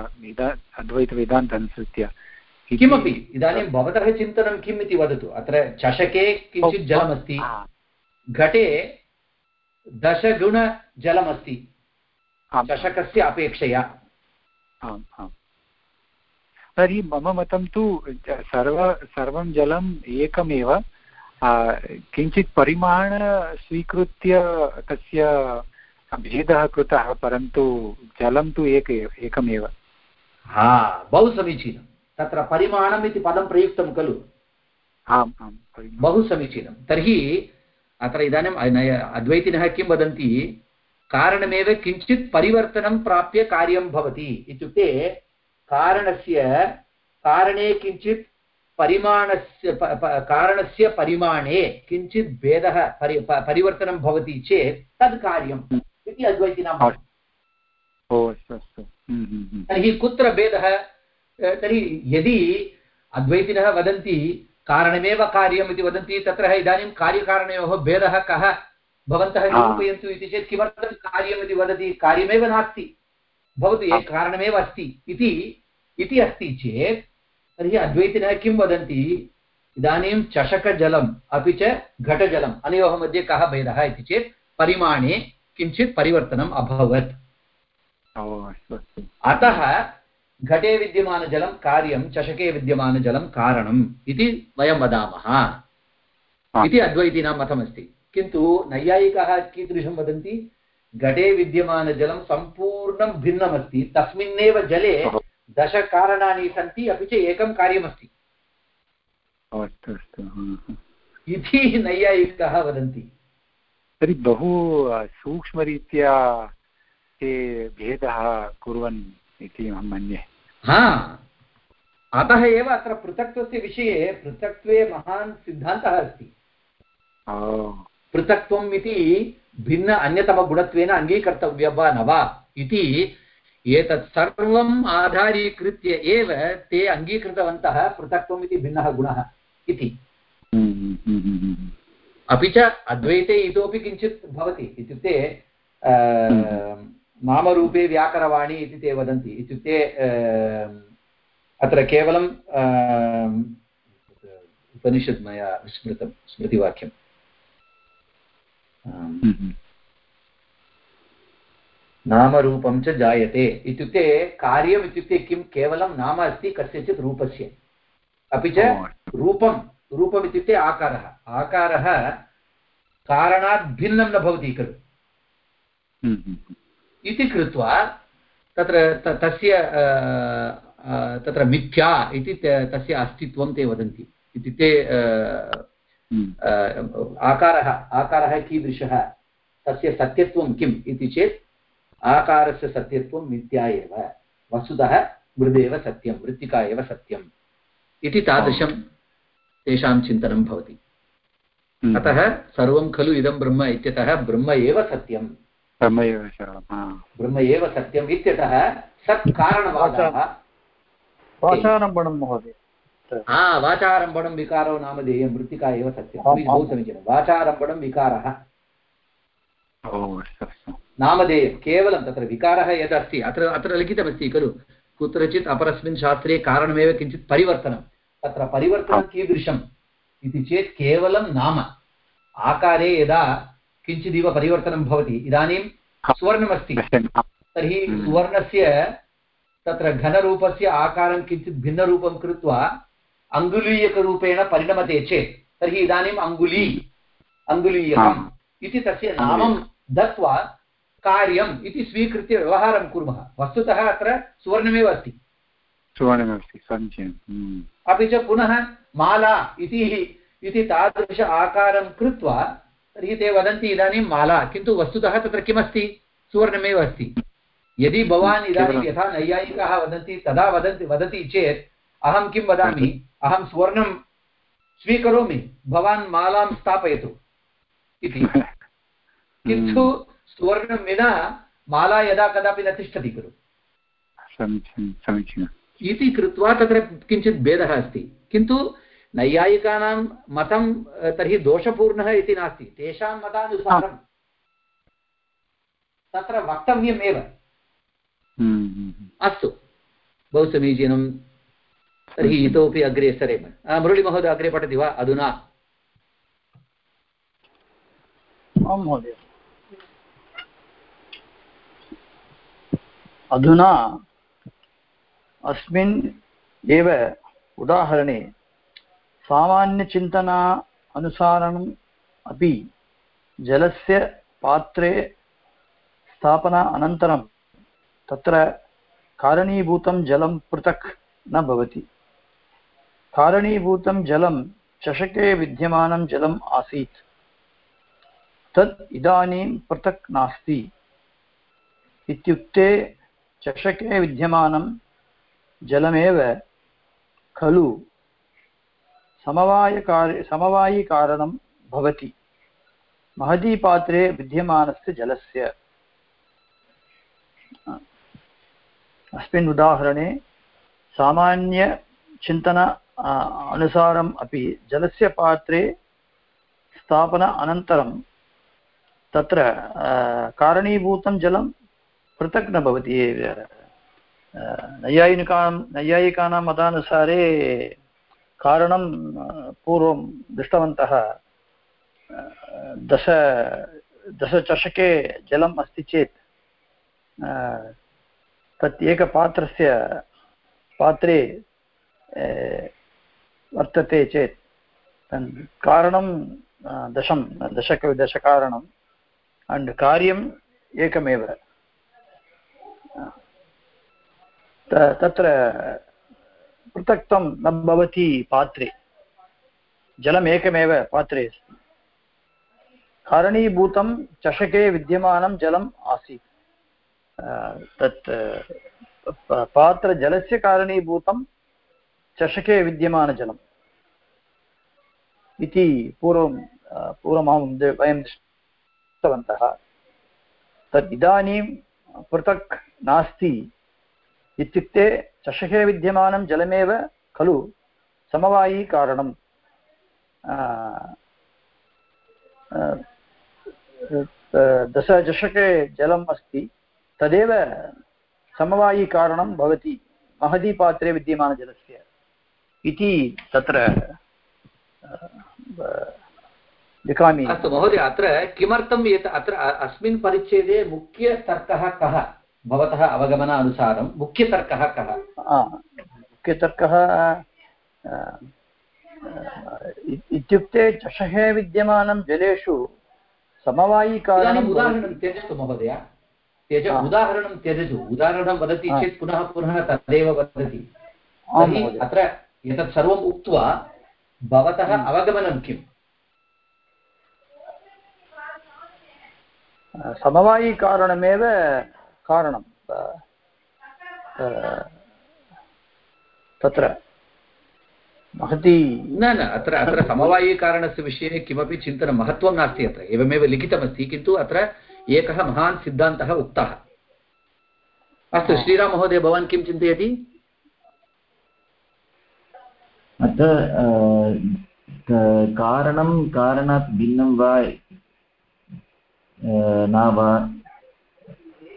अद्वैतवेदान्त अनुसृत्य किमपि? इदानीं भवतः चिन्तनं किम् इति वदतु। अत्र चषके किञ्चित् जलमस्ति। घटे दशगुणजलमस्ति। चषकस्य अपेक्षया। आम् आम्। तर्हि मम मतं तु सर्व सर्वं जलम् एकमेव। किञ्चित् परिमाण स्वीकृत्य तस्य भेदः कृतः परन्तु जलं तु एक एकमेव। हा बहु समीचीनं। तत्र परिमाणम् इति पदं प्रयुक्तं खलु। आम् आम् बहु समीचीनं। तर्हि अत्र इदानीम् अद्वैतिनः किं वदन्ति? कारणमेव किञ्चित् परिवर्तनं प्राप्य कार्यं भवति। इत्युक्ते कारणस्य कारणे किञ्चित् परिमाणस्य कारणस्य परिमाणे किञ्चित् भेदः परि परिवर्तनं भवति चेत् तद् कार्यम् हम्म। इति अद्वैतिनां हम्म, हम्म, तर्हि कुत्र भेदः? तर्हि यदि अद्वैतिनः वदन्ति कारणमेव कार्यम् इति वदन्ति तत्र इदानीं कार्यकारणयोः भेदः कः? भवन्तः निरूपयन्तु इति चेत् किमर्थं कार्यम् इति वदति? कार्यमेव नास्ति। भवतु कारणमेव अस्ति इति इति अस्ति चेत् तर्हि अद्वैतिनः किं वदन्ति? इदानीं चषकजलम् अपि च घटजलम् अनयोः मध्ये कः भेदः इति चेत् परिमाणे किञ्चित् परिवर्तनम् अभवत्। अतः घटे विद्यमानजलं कार्यं चषके विद्यमानजलं कारणम् इति वयं वदामः। इति अद्वैतीनां मतमस्ति। किन्तु नैयायिकाः कीदृशं वदन्ति? घटे विद्यमानजलं सम्पूर्णं भिन्नमस्ति। तस्मिन्नेव जले दशकारणानि सन्ति अपि च एकं कार्यमस्ति। अस्तु अस्तु इति नैयायिकाः वदन्ति। तर्हि बहु सूक्ष्मरीत्या ते भेदः कुर्वन् इति अहं मन्ये। हा अतः एव अत्र पृथक्त्वस्य विषये पृथक्त्वे महान् सिद्धान्तः अस्ति। पृथक्त्वम् इति भिन्न अन्यतमगुणत्वेन अङ्गीकर्तव्यं वा न वा इति एतत् सर्वम् आधारीकृत्य एव ते अङ्गीकृतवन्तः पृथक्त्वम् इति भिन्नः गुणः इति। अपि च अद्वैते इतोपि किञ्चित् भवति, इत्युक्ते नामरूपे व्याकरवाणी इति ते वदन्ति। इत्युक्ते अत्र केवलं उपनिषद् मया स्मृतं स्मृतिवाक्यं नामरूपं च जायते इत्युक्ते कार्यम् इत्युक्ते किं? केवलं नाम अस्ति कस्यचित् रूपस्य। अपि च रूपं रूपम् इत्युक्ते आकारः। आकारः कारणात् भिन्नं न भवति खलु। हम्म, हम्म, हम्म। इति कृत्वा तत्र तस्य तत्र मिथ्या इति तस्य अस्तित्वं ते वदन्ति। इत्युक्ते आकारः आकारः कीदृशः? तस्य सत्यत्वं किम् इति चेत् आकारस्य सत्यत्वं मिथ्या एव वस्तुतः मृदेव सत्यं मृत्तिका एव सत्यम् इति तादृशं तेषां चिन्तनं भवति। हम्म। अतः सर्वं खलु इदं ब्रह्म इत्यतः ब्रह्म एव सत्यं ब्रह्म एव ब्रह्म एव सत्यम् इत्यतः सत् कारणवादः वाचारम्भणं महोदय। हा वाचारम्भणं विकारो नामधेयं मृत्तिका एव सत्यं बहु समीचीनं। वाचारम्भणं विकारः। नामधेयं केवलं तत्र विकारः यदस्ति अत्र अत्र लिखितमस्ति खलु। कुत्रचित् अपरस्मिन् शास्त्रे कारणमेव किञ्चित् परिवर्तनं। तत्र परिवर्तनं कीदृशम् इति चेत् केवलं नाम। आकारे यदा किञ्चिदिव परिवर्तनं भवति इदानीं सुवर्णमस्ति। तर्हि हम्म। सुवर्णस्य तत्र घनरूपस्य आकारं किञ्चित् भिन्नरूपं कृत्वा अङ्गुलीयकरूपेण परिणमते चेत् तर्हि इदानीम् अङ्गुली अङ्गुलीयकम् इति तस्य नामं दत्वा कार्यम् इति स्वीकृत्य व्यवहारं कुर्मः। वस्तुतः अत्र सुवर्णमेव अस्ति। सुवर्णमस्ति समीचीनम् हम्म। अपि च पुनः माला इति इति तादृश आकारं कृत्वा तर्हि ते वदन्ति इदानीं माला किन्तु वस्तुतः तत्र किमस्ति? सुवर्णमेव अस्ति। यदि भवान् इदानीं यथा नैयायिकाः वदन्ति तदा वदन्ति वदति चेत् अहं किं वदामि? अहं सुवर्णं स्वीकरोमि। भवान् मालां स्थापयतु इति। किन्तु सुवर्णं विना माला यदा कदापि न तिष्ठति खलु समीचीनं समीचीनम् इति कृत्वा तत्र किञ्चित् भेदः अस्ति। किन्तु नैयायिकानां मतं तर्हि दोषपूर्णः इति नास्ति। तेषां मतानुसारं तत्र वक्तव्यमेव। हम्म, अस्तु। बहु समीचीनं। तर्हि इतोपि अग्रे सरेम मुरळीमहोदय अग्रे पठति वा? अधुना। आं महोदय। अधुना अस्मिन् एव उदाहरणे सामान्यचिन्तना अनुसारणम् अपि जलस्य पात्रे स्थापना अनन्तरं तत्र कारणीभूतं जलं पृथक् न भवति। कारणीभूतं जलं चषके विद्यमानं जलम् आसीत्। तत् इदानीं पृथक् नास्ति। इत्युक्ते चषके विद्यमानं जलमेव खलु समवायकार्य समवायिकारणं भवति। महतीपात्रे विद्यमानस्य जलस्य। अस्मिन् उदाहरणे सामान्यचिन्तन अनुसारम् अपि जलस्य पात्रे स्थापन अनन्तरं तत्र कारणीभूतं जलं पृथक् न भवति अ, नैयायिकां नैयायिकानां मतानुसारे कारणं पूर्वं दृष्टवन्तः दश दशचषके जलम् अस्ति चेत् तत् एकपात्रस्य पात्रे वर्तते चेत् कारणं दशं दशक दशकारणम् अण्ड् कार्यम् एकमेव त- तत्र पृथक्त्वं न भवति पात्रे। जलम् पात्रे अस्ति। कारणीभूतं चषके विद्यमानं जलम् आसीत्। तत् पात्रजलस्य कारणीभूतं चषके विद्यमानजलम् इति पूर्वं पूर्वमहं वयं दृष्टवन्तः। तत् इदानीं पृथक् नास्ति। इत्युक्ते चषके विद्यमानं जलमेव खलु आ, दशचषके जलम् अस्ति तदेव समवायीकारणं भवति महदीपात्रे विद्यमानजलस्य इति तत्र लिखामि. अस्तु महोदय अत्र किमर्थम् एत अत्र अस्मिन् परिच्छेदे मुख्यतर्कः कः? भवतः अवगमनानुसारं मुख्यतर्कः कः? मुख्यतर्कः इत्युक्ते चषके विद्यमानं जलेषु इदानीम् समवायिकारणं उदाहरणं त्यजतु महोदय। त्यज। उदाहरणं त्यजतु। उदाहरणं वदति चेत् पुनः पुनः तदेव वदति। अत्र एतत् सर्वम् उक्त्वा भवतः। अवगमनं किम्? समवायिकारणमेव कारणं आ, आ, तत्र महती न न अत्र अत्र समवायीकारणस्य विषये किमपि चिन्तनं महत्त्वं नास्ति अत्र एवमेव लिखितमस्ति किन्तु अत्र एकः महान् सिद्धान्तः उक्तः अस्तु श्रीराममहोदय भवान् किं चिन्तयति अत्र अ, क- कारणं कारणात् भिन्नं वा अ, न वा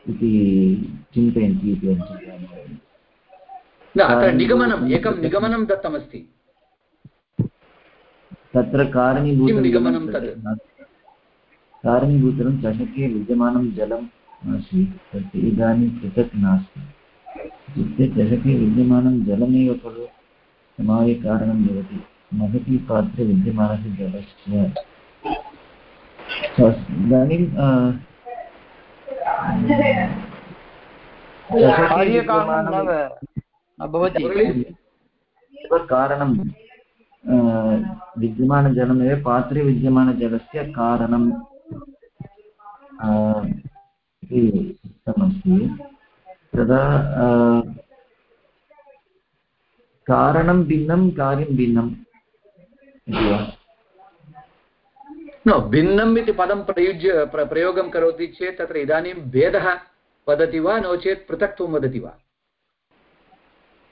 इति चिन्तयन्ति इति अहं चिन्तयामि। न अत्र निगमनम् एकं निगमनं दत्तमस्ति। तत्र कारणीभूतं निगमनं तत्? चषके विद्यमानं जलम् आसीत् तत् इदानीं पृथक् नास्ति। इत्युक्ते चषके विद्यमानं जलमेव खलु समायकारणं भवति। महती पात्रे विद्यमानस्य जलस्य इदानीं कार्यकारणं विद्यमानं न न भवति कारणं विद्यमानजलमेव पात्रे विद्यमानजलस्य कारणं अ, इति उक्तमस्ति तदा कारणं भिन्नं कार्यं भिन्नम् इति वा न भिन्नम् इति पदं प्रयुज्य प्र प्रयोगं करोति चेत् तत्र इदानीं भेदः वदति वा नो चेत् पृथक्त्वं वदति वा?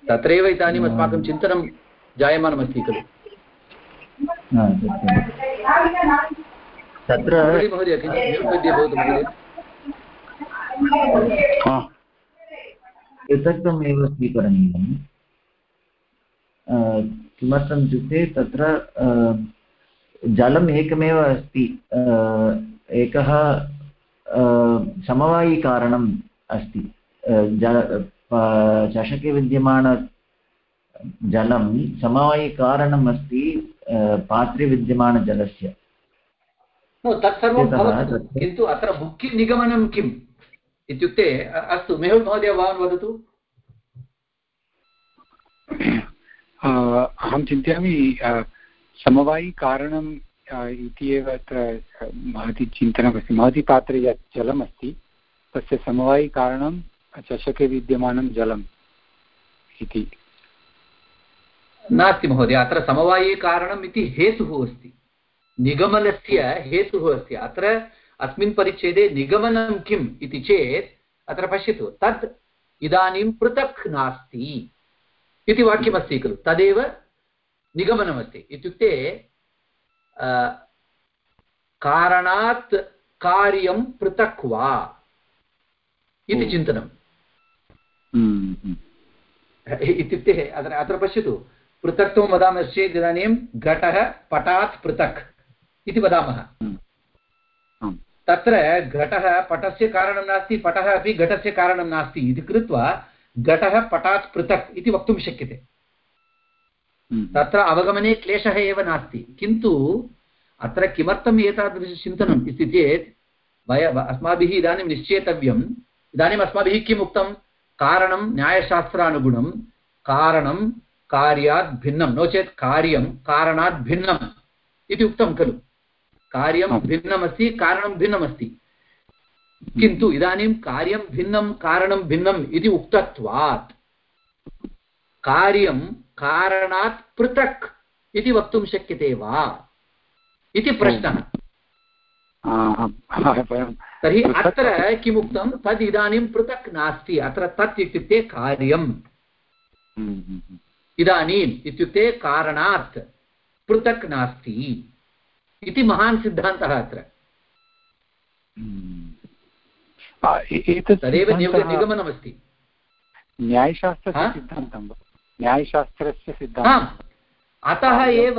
तत्रैव इदानीम् अस्माकं चिन्तनं जायमानमस्ति खलु। तत्र महोदय किञ्चित् म्यूट् भवतु महोदय। पृथक्त्वमेव स्वीकरणीयम्। किमर्थम् इत्युक्ते तत्र जलम् एकमेव अस्ति। एकः समवायिकारणम् अस्ति। चषके विद्यमान जलं समवायिकारणम् अस्ति पात्रे विद्यमानजलस्य तत्सर्वं किन्तु अत्र मुख्यनिगमनं किम्? इत्युक्ते अस्तु मेहुल् महोदय भवान् वदतु। अहं चिन्तयामि समवायिकारणम् इति एव अत्र महती चिन्तनमस्ति। महती पात्रे यत् जलमस्ति, तस्य समवायिकारणं, चषके विद्यमानं जलम् इति। नास्ति महोदय, अत्र समवायिकारणम् इति हेतुः अस्ति। निगमनस्य हेतुः अस्ति। अत्र अस्मिन् परिच्छेदे निगमनं किम् इति चेत् अत्र पश्यतु। तत् इदानीं पृथक् नास्ति इति वाक्यमस्ति खलु। तदेव निगमनमस्ति। इत्युक्ते कारणात् कार्यं पृथक् वा इति ओ। चिन्तनं। हम्म, हम्म, इत्युक्ते अत्र अत्र पश्यतु पृथक्त्वं वदामश्चेत् इदानीं घटः पटात् पृथक् इति वदामः। हम्म। तत्र घटः पटस्य कारणं नास्ति पटः अपि घटस्य कारणं नास्ति। इति कृत्वा घटः पटात् पृथक् इति वक्तुं शक्यते। तत्र अवगमने क्लेशः एव नास्ति। किन्तु अत्र किमर्थम् एतादृशचिन्तनम् इति चेत् वय अस्माभिः इदानीं निश्चेतव्यम् इदानीम् अस्माभिः किम् उक्तं? कारणं न्यायशास्त्रानुगुणं। कारणं कार्यात् भिन्नं। नो चेत् कार्यं कारणात् भिन्नम् इति उक्तं खलु। कार्यं भिन्नमस्ति कारणं भिन्नमस्ति। किन्तु इदानीं कार्यं भिन्नं कारणं भिन्नम् इति उक्तत्वात्। कार्यं कारणात् पृथक् इति वक्तुं शक्यते वा? इति प्रश्नः। तर्हि अत्र किमुक्तं? तद् इदानीं पृथक् नास्ति। अत्र तत् इत्युक्ते कार्यम्। इदानीम् इत्युक्ते कारणात् पृथक् नास्ति इति महान् सिद्धान्तः अत्र। तदेव निगमनमस्ति। न्यायशास्त्रस्य सिद्धान्तं न्यायशास्त्रस्य आम्। सिद्धान्तम् अतः एव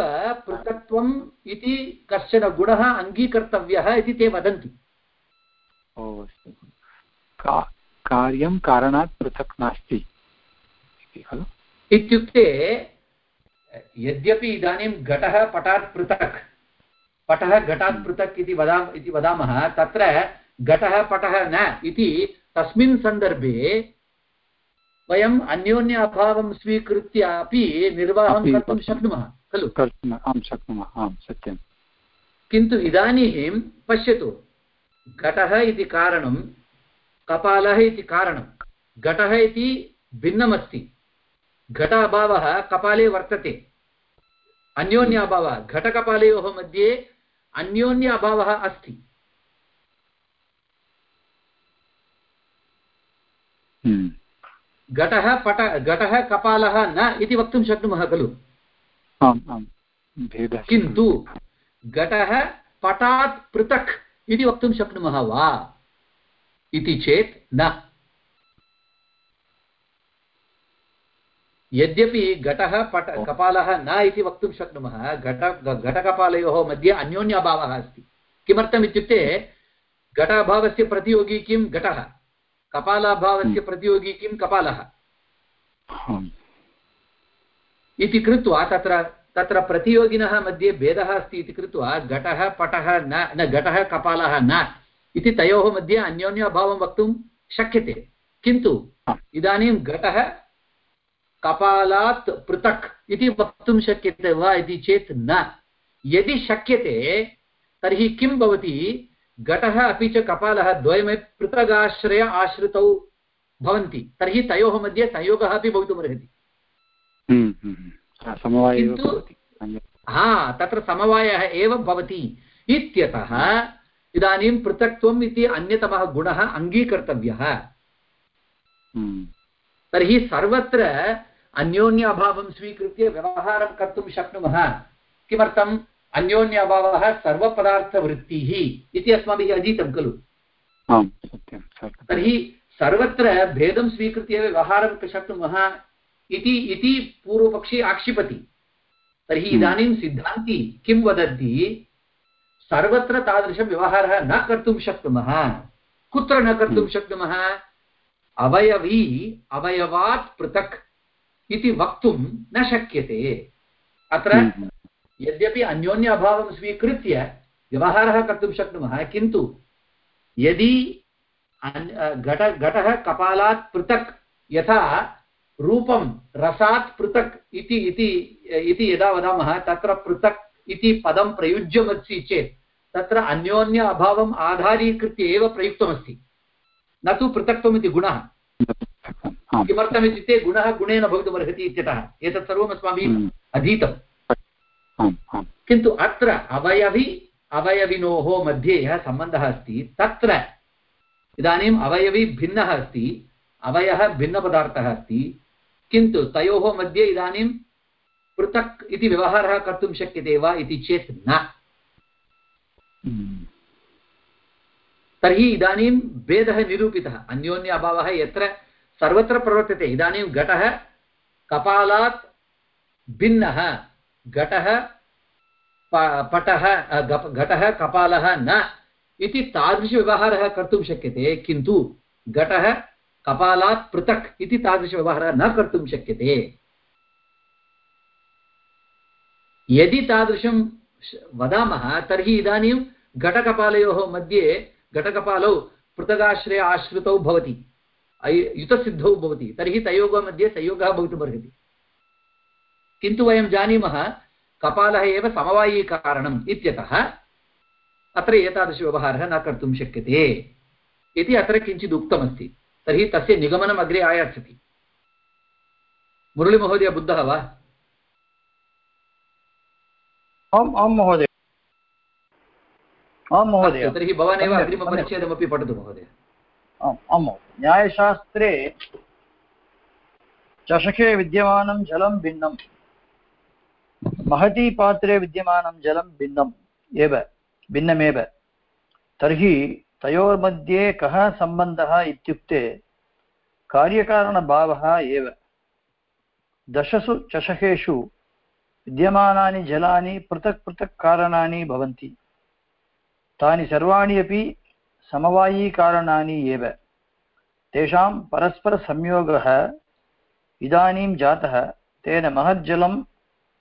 पृथक्त्वम् इति कश्चन गुणः अङ्गीकर्तव्यः इति ते वदन्ति। ओ अस्तु। का कार्यं कारणात् पृथक् नास्ति खलु? इत्युक्ते यद्यपि इदानीं घटः पटात् पृथक् पटः घटात् पृथक् इति वदा इति वदामः तत्र घटः पटः न इति तस्मिन् सन्दर्भे वयम् अन्योन्य अभावं स्वीकृत्य अपि निर्वाहं कर्तुं शक्नुमः खलु? आं शक्नुमः आं सत्यं किन्तु इदानीं पश्यतु घटः इति कारणं कपालः इति कारणं घटः इति भिन्नमस्ति। घट अभावः कपाले वर्तते। अन्योन्य अभावः घटकपालयोः मध्ये अन्योन्य अभावः अस्ति। हम्म, घटः पट घटः कपालः न इति वक्तुं शक्नुमः खलु? आम् किन्तु घटः पटात् पृथक् इति वक्तुं शक्नुमः वा? इति चेत् न। यद्यपि घटः पट कपालः न इति वक्तुं शक्नुमः घट घटकपालयोः मध्ये अन्योन्याभावः अस्ति। किमर्थम् इत्युक्ते घट अभावस्य प्रतियोगी किं? घटः। कपालाभावस्य प्रतियोगी किं कपालः? आम्. इति कृत्वा तत्र तत्र प्रतियोगिनः मध्ये भेदः अस्ति इति कृत्वा घटः पटः न न घटः कपालः न इति तयोः मध्ये अन्योन्यभावं वक्तुं शक्यते। किन्तु इदानीं घटः कपालात् पृथक् इति वक्तुं शक्यते वा इति चेत् न। यदि शक्यते तर्हि किं भवति? घटः अपि च कपालः द्वयमपि पृथगाश्रय आश्रितौ भवन्ति। तर्हि तयोः मध्ये संयोगः अपि भवितुमर्हति हम्म, हम्म, हम्म. हा, किन्तु- हा तत्र समवायः एव भवति। इत्यतः इदानीं पृथक्त्वम् इति अन्यतमः गुणः अङ्गीकर्तव्यः। हम्म. तर्हि सर्वत्र अन्योन्य अभावं स्वीकृत्य व्यवहारं कर्तुं शक्नुमः। किमर्थम्? अन्योन्य अभावः सर्वपदार्थवृत्तिः इति अस्माभिः अधीतं खलु। आम् सत्यं सत्यं. तर्हि सर्वत्र भेदं स्वीकृत्य व्यवहारं शक्नुमः इति इति पूर्वपक्षी आक्षिपति। तर्हि हम्म. इदानीं सिद्धान्ती किं वदन्ति? सर्वत्र तादृशं व्यवहारः न कर्तुं शक्नुमः। कुत्र न कर्तुं हम्म. शक्नुमः? अवयवी अवयवात् पृथक् इति वक्तुं न शक्यते। अत्र हम्म, यद्यपि अन्योन्य अभावं स्वीकृत्य व्यवहारः कर्तुं शक्नुमः किन्तु यदि घट घटः कपालात् पृथक् यथा रूपं रसात् पृथक् इति इति इति यदा वदामः तत्र पृथक् इति पदं प्रयुज्यमस्ति चेत् तत्र अन्योन्य अभावम् आधारीकृत्य एव प्रयुक्तमस्ति न तु पृथक्त्वम् इति गुणः. किमर्थमित्युक्ते गुणः गुणेन भवितुमर्हति इत्यतः एतत् सर्वम् अस्माभिः हम्म. अधीतम् किन्तु अत्र अवयवि अवयविनोः मध्ये यः सम्बन्धः अस्ति तत्र इदानीम् अवयवी भिन्नः अस्ति अवयः भिन्नपदार्थः अस्ति किन्तु तयोः मध्ये इदानीं पृथक् इति व्यवहारः कर्तुं शक्यते वा इति चेत् न। हम्म. तर्हि इदानीं भेदः निरूपितः अन्योन्य अभावः यत्र सर्वत्र प्रवर्तते इदानीं घटः कपालात् भिन्नः। घटः पटः घटः, कपालः न इति तादृशव्यवहारः कर्तुं शक्यते, किन्तु घटः कपालात् पृथक् इति तादृशव्यवहारः न कर्तुं शक्यते। यदि तादृशं वदामः, तर्हि इदानीं घटकपालयोः मध्ये घटकपालौ पृथगाश्रय आश्रितौ भवति युतसिद्धौ भवति, तर्हि तयोः मध्ये संयोगः भवितुमर्हति। किन्तु वयं जानीमः कपालः एव समवायीकारणम् इत्यतः अत्र एतादृशव्यवहारः न कर्तुं शक्यते इति अत्र किञ्चित् उक्तमस्ति। तर्हि तस्य निगमनम् अग्रे आयास्यति। मुरळीमहोदय बुद्धः वा? आम् आं महोदय। आं महोदय। तर्हि भवानेव सम्यक्, अग्रिमपरिच्छेदमपि पठतु महोदय। आं महोदय। न्यायशास्त्रे चषके विद्यमानं जलं भिन्नं महती पात्रे विद्यमानं जलं भिन्नम् एव, भिन्नमेव। तर्हि तयोर्मध्ये कः सम्बन्धः इत्युक्ते कार्यकारणभावः एव। दशसु चषकेषु विद्यमानानि जलानि पृथक् पृथक् कारणानि भवन्ति। तानि सर्वाणि अपि समवायीकारणानि एव। तेषां परस्परसंयोगः इदानीं जातः, तेन महज्जलम्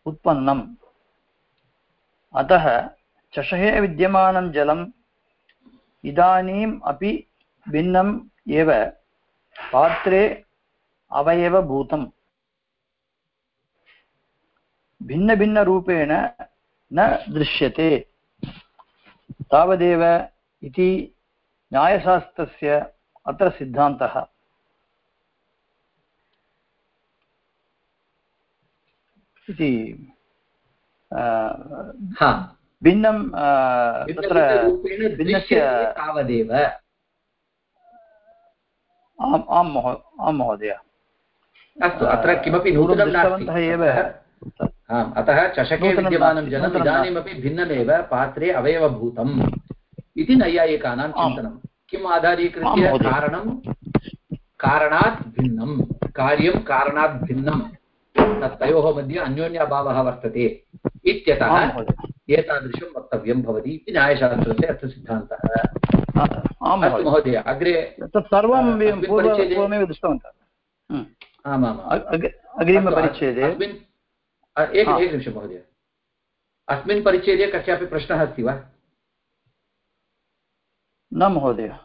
उत्पन्नम्। अतः चषके विद्यमानं जलम् इदानीम् अपि भिन्नम् एव, पात्रे अवयवभूतम् भिन्नभिन्नरूपेण न दृश्यते। तावदेव इति न्यायशास्त्रस्य अत्र सिद्धान्तः। इति भिन्नं तत्र तावदेव। आम् आं महो आं महोदय। अस्तु अत्र किमपि नूतनं दृष्टवन्तः एव। आम् अतः चषके विद्यमानं जलम् इदानीमपि भिन्नमेव पात्रे अवयवभूतम् इति नैयायिकानां चिन्तनं किम् आधारीकृत्य कारणं? कारणात् भिन्नं कार्यं कारणात् भिन्नं तयोः मध्ये अन्योन्याभावः वर्तते इत्यतः एतादृशं वक्तव्यं भवति इति न्यायशास्त्रस्य अर्थसिद्धान्तः आं अस्तु महोदय। अग्रे तत् सर्वं पूर्वमेव दृष्टवन्तः। हं। अ- अग्रिमपरिच्छेदे एक एकनिमिषं महोदय। अस्मिन् परिच्छेदे कस्यापि प्रश्नः अस्ति वा? न महोदय।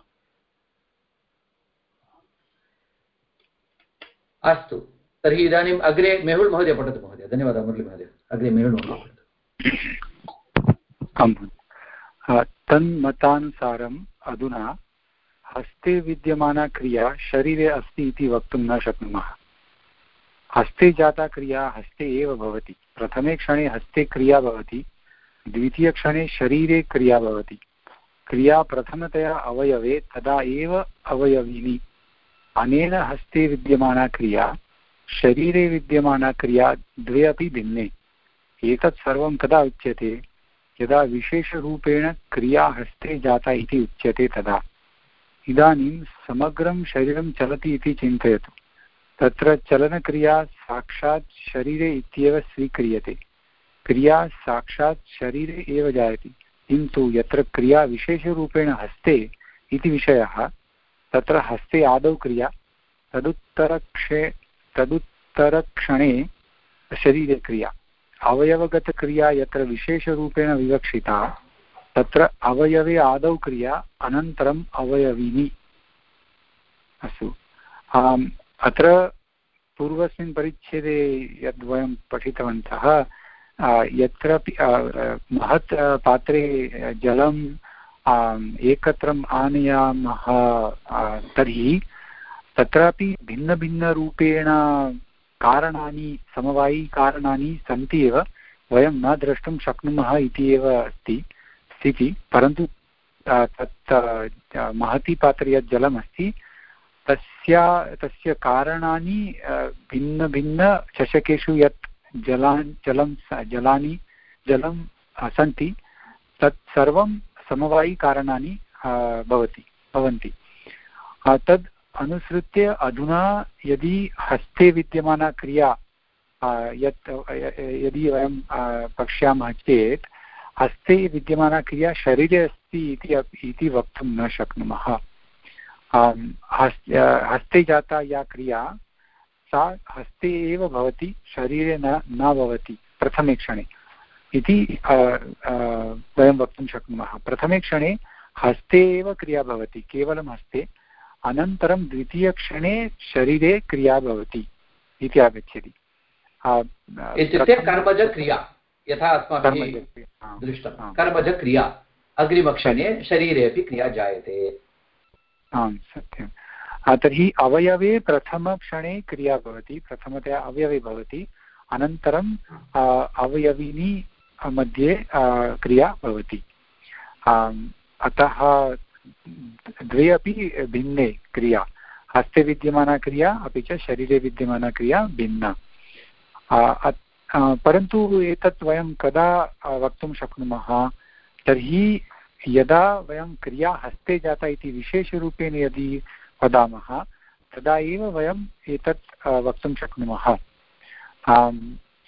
अस्तु। तर्हि इदानीम् अग्रे मेहुल् महोदय पठतु महोदय। धन्यवादः मुरळीमहोदय अग्रे मेहुल् महोदय आम् तन्मतानुसारम् अधुना हस्ते विद्यमाना क्रिया शरीरे अस्ति इति वक्तुं न शक्नुमः। हस्ते जाता क्रिया हस्ते एव भवति। प्रथमे क्षणे हस्ते क्रिया भवति द्वितीयक्षणे शरीरे क्रिया भवति। क्रिया प्रथमतया अवयवे तदा एव अवयविनी। अनेन हस्ते विद्यमाना क्रिया शरीरे विद्यमाना क्रिया द्वे अपि भिन्ने। एतत् सर्वं कदा उच्यते? यदा विशेषरूपेण क्रिया हस्ते जाता इति उच्यते तदा। इदानीं समग्रं शरीरं चलति इति चिन्तयतु। तत्र चलनक्रिया साक्षात् शरीरे इत्येव स्वीक्रियते। क्रिया साक्षात् शरीरे एव जायते। किन्तु यत्र क्रिया विशेषरूपेण हस्ते इति विषयः, तत्र हस्ते आदौ क्रिया, तदुत्तरक्षे तदुत्तरक्षणे शरीरे क्रिया अवयवगतक्रिया यत्र विशेषरूपेण विवक्षिता तत्र अवयवे आदौ क्रिया अनन्तरम् अवयविनी। अस्तु। अत्र पूर्वस्मिन् परिच्छेदे यद् वयं पठितवन्तः आ, महत् पात्रे जलम् एकत्रम् आनयामः तर्हि तत्रापि भिन्नभिन्नरूपेण कारणानि समवायिकारणानि सन्ति एव, वयं न द्रष्टुं शक्नुमः इति एव अस्ति, स्थितिः। परन्तु तत् महती पात्रे यत् जलमस्ति। तस्य तस्य कारणानि भिन्नभिन्नचषकेषु यत् जलान्, जलं जलानि, जलं सन्ति, तत् सर्वं समवायिकारणानि भवति, भवन्ति। तद् अनुसृत्य अधुना यदि हस्ते विद्यमाना क्रिया यत्, यदि वयं पश्यामः चेत्, हस्ते विद्यमाना क्रिया शरीरे अस्ति इति इति वक्तुं न शक्नुमः। हस्ते जाता या क्रिया, सा हस्ते एव भवति, शरीरे न न भवति, प्रथमे क्षणे। इति वयं वक्तुं शक्नुमः। प्रथमे क्षणे हस्ते एव क्रिया भवति, केवलं हस्ते। अनन्तरं द्वितीयक्षणे शरीरे क्रिया भवति इति आगच्छति। इत्युक्ते कर्मजक्रिया यथा अस्माभिः आम्। कर्मजक्रिया अग्रिमक्षणे शरीरे अपि क्रिया जायते। आम् आ, तर्हि अवयवे प्रथमक्षणे क्रिया भवति प्रथमतया अवयवे भवति अनन्तरं आ, अवयविनी मध्ये क्रिया भवति। अतः द्वे अपि भिन्ने क्रिया। हस्ते विद्यमाना क्रिया, अपि च शरीरे विद्यमाना क्रिया भिन्ना। परन्तु एतत् वयं कदा वक्तुं शक्नुमः? तर्हि यदा वयं क्रिया हस्ते जाता इति विशेषरूपेण यदि वदामः, तदा एव वयम् एतत् वक्तुं शक्नुमः।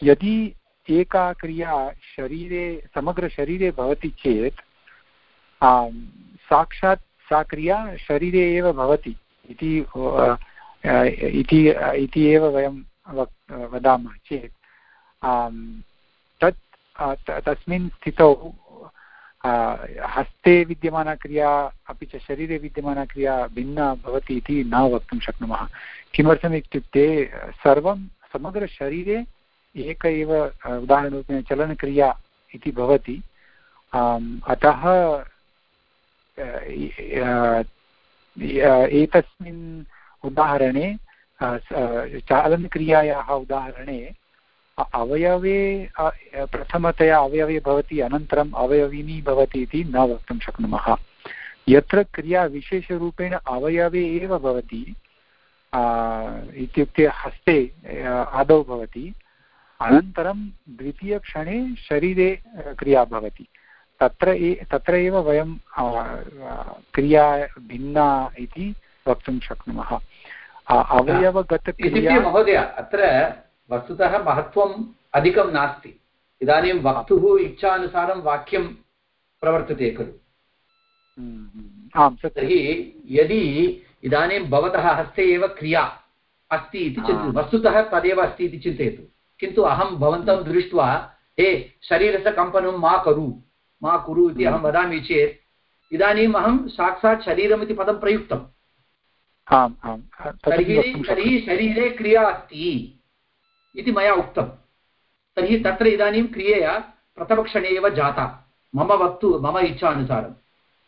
यदि एका क्रिया शरीरे, समग्रशरीरे भवति चेत् साक्षात् सा क्रिया शरीरे एव भवति इति एव वयं वदामः चेत् तत् तस्मिन् स्थितौ हस्ते विद्यमाना क्रिया अपि च शरीरे विद्यमाना क्रिया भिन्ना भवति इति न वक्तुं शक्नुमः। किमर्थम् इत्युक्ते, सर्वं समग्रशरीरे एक एव उदाहरणरूपेण चलनक्रिया इति भवति। अतः एतस्मिन् उदाहरणे चालनक्रियायाः उदाहरणे अवयवे प्रथमतया अवयवे भवति, अनन्तरम् अवयविनी भवति इति न वक्तुं शक्नुमः। यत्र क्रिया विशेषरूपेण अवयवे एव भवति इत्युक्ते हस्ते आदौ भवति, अनन्तरं द्वितीयक्षणे शरीरे क्रिया भवति। तत्र तत्र एव वयं आ, आ, क्रिया भिन्ना इति वक्तुं शक्नुमः। आ, अवयवगतक्रिया महोदय अत्र वस्तुतः महत्त्वम् अधिकं नास्ति। इदानीं वक्तुः इच्छानुसारं वाक्यं प्रवर्तते खलु। आम् तर्हि यदि इदानीं भवतः हस्ते एव क्रिया अस्ति इति चिन्तयतु वस्तुतः तदेव अस्ति इति चिन्तयतु। किन्तु अहं भवन्तं दृष्ट्वा हे शरीरस्य कम्पनं मा करू? मा कुरु इति अहं वदामि चेत् इदानीम् अहं साक्षात् शरीरमिति पदं प्रयुक्तम्। तर्हि तर्हि शरीरे क्रिया अस्ति इति मया उक्तं तर्हि तत्र इदानीं क्रियया प्रथमक्षणे एव जाता। मम वक्तु मम इच्छानुसारं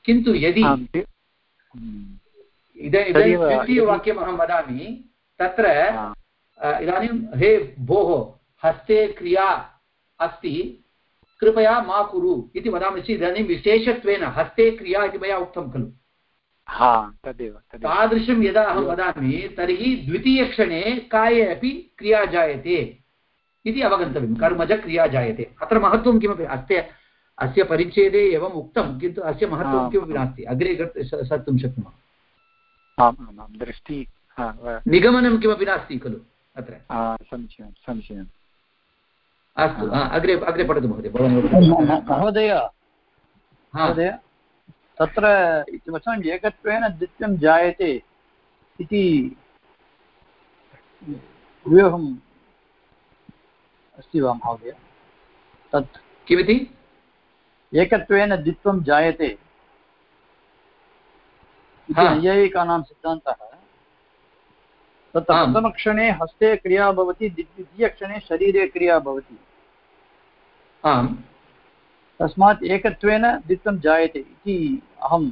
किन्तु यदि द्वितीयवाक्यम् अहं वदामि तत्र इदानीं हे भोः हस्ते क्रिया अस्ति। कृपया मा कुरु इति वदामि चेत् इदानीं विशेषत्वेन हस्ते क्रिया इति मया उक्तं खलु। तदेव तादृशं यदा अहं वदामि तर्हि द्वितीयक्षणे काये अपि क्रिया जायते इति अवगन्तव्यं कर्मजक्रिया जायते। अत्र महत्त्वं किमपि अस्य अस्य परिच्छेदे एवम् उक्तं किन्तु अस्य महत्त्वं किमपि नास्ति अग्रे सर्तुं शक्नुमः। आम् आम् दृष्टि निगमनं किमपि नास्ति खलु अत्र। समीचीनं समीचीनम् अस्तु अग्रे अग्रे पठतु महोदय महोदय महोदय तत्र वचनम् एकत्वेन द्वित्वं जायते इति व्यूहम् अस्ति वा महोदय? तत् किमिति? एकत्वेन द्वित्वं जायते नैयायिकानां सिद्धान्तः। तत्र प्रथमक्षणे हस्ते क्रिया भवति द्वितीयक्षणे शरीरे क्रिया भवति। आम्। तस्मात् एकत्वेन द्वित्वं जायते इति अहं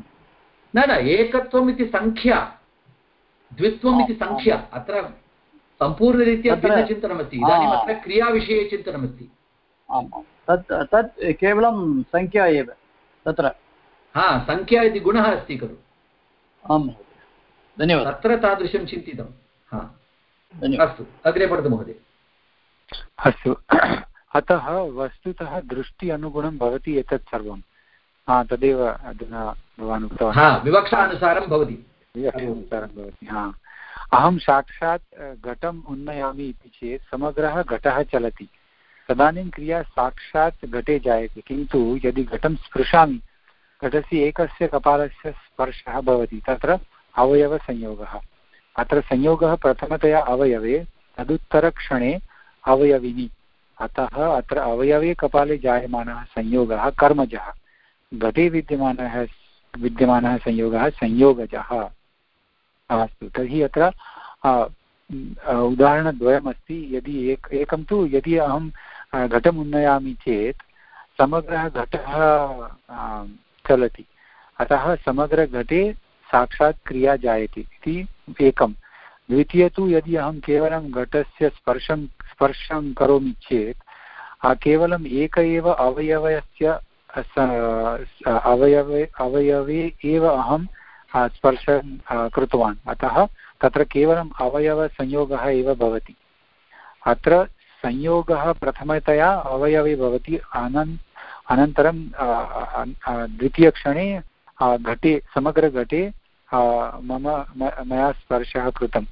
न न एकत्वम् इति सङ्ख्या द्वित्वम् इति सङ्ख्या अत्र सम्पूर्णरीत्या भिन्नचिन्तनमस्ति। इदानीम् अत्र क्रियाविषये चिन्तनमस्ति आम् आम्। तत् तत् केवलं सङ्ख्या एव। तत्र। हा सङ्ख्या इति गुणः अस्ति खलु। आं महोदय। धन्यवादः। तत्र तादृशं चिन्तितं अस्तु अग्रे पठतु महोदय. अस्तु. अतः वस्तुतः दृष्टि अनुगुणं भवति एतत् सर्वं. तदेव अधुना भवान् उक्तवान्. विवक्षानुसारं भवति. विवक्षानुसारं भवति हा. अहं साक्षात् घटम् उन्नयामि इति चेत् समग्रः घटः चलति. तदानीं क्रिया साक्षात् घटे जायते किन्तु यदि घटं स्पृशामि घटस्य एकस्य कपालस्य स्पर्शः भवति तत्र अवयवसंयोगः। अत्र संयोगः प्रथमतया अवयवे, तदुत्तरक्षणे अवयविनि। अतः अत्र अवयवे कपाले जायमानः संयोगः कर्मजः। घटे विद्यमानः विद्यमानः संयोगः संयोगजः। अस्तु, तर्हि अत्र उदाहरणद्वयमस्ति। यदि एक, एकं तु यदि अहं घटम् उन्नयामि चेत् समग्रः घटः चलति। अतः समग्रघटे साक्षात् क्रिया जायते इति एकं द्वितीय तु यदि अहं केवलं घटस्य स्पर्शं स्पर्शं करोमि चेत् केवलम् एक एव अवयवस्य अवयवे अवयवे एव अहं स्पर्शं कृतवान्। अतः तत्र केवलम् अवयवसंयोगः एव भवति। अत्र संयोगः प्रथमतया अवयवे भवति, अनन्, अनन्तरं द्वितीयक्षणे घटे, समग्रघटे मम मया स्पर्शः कृतम्।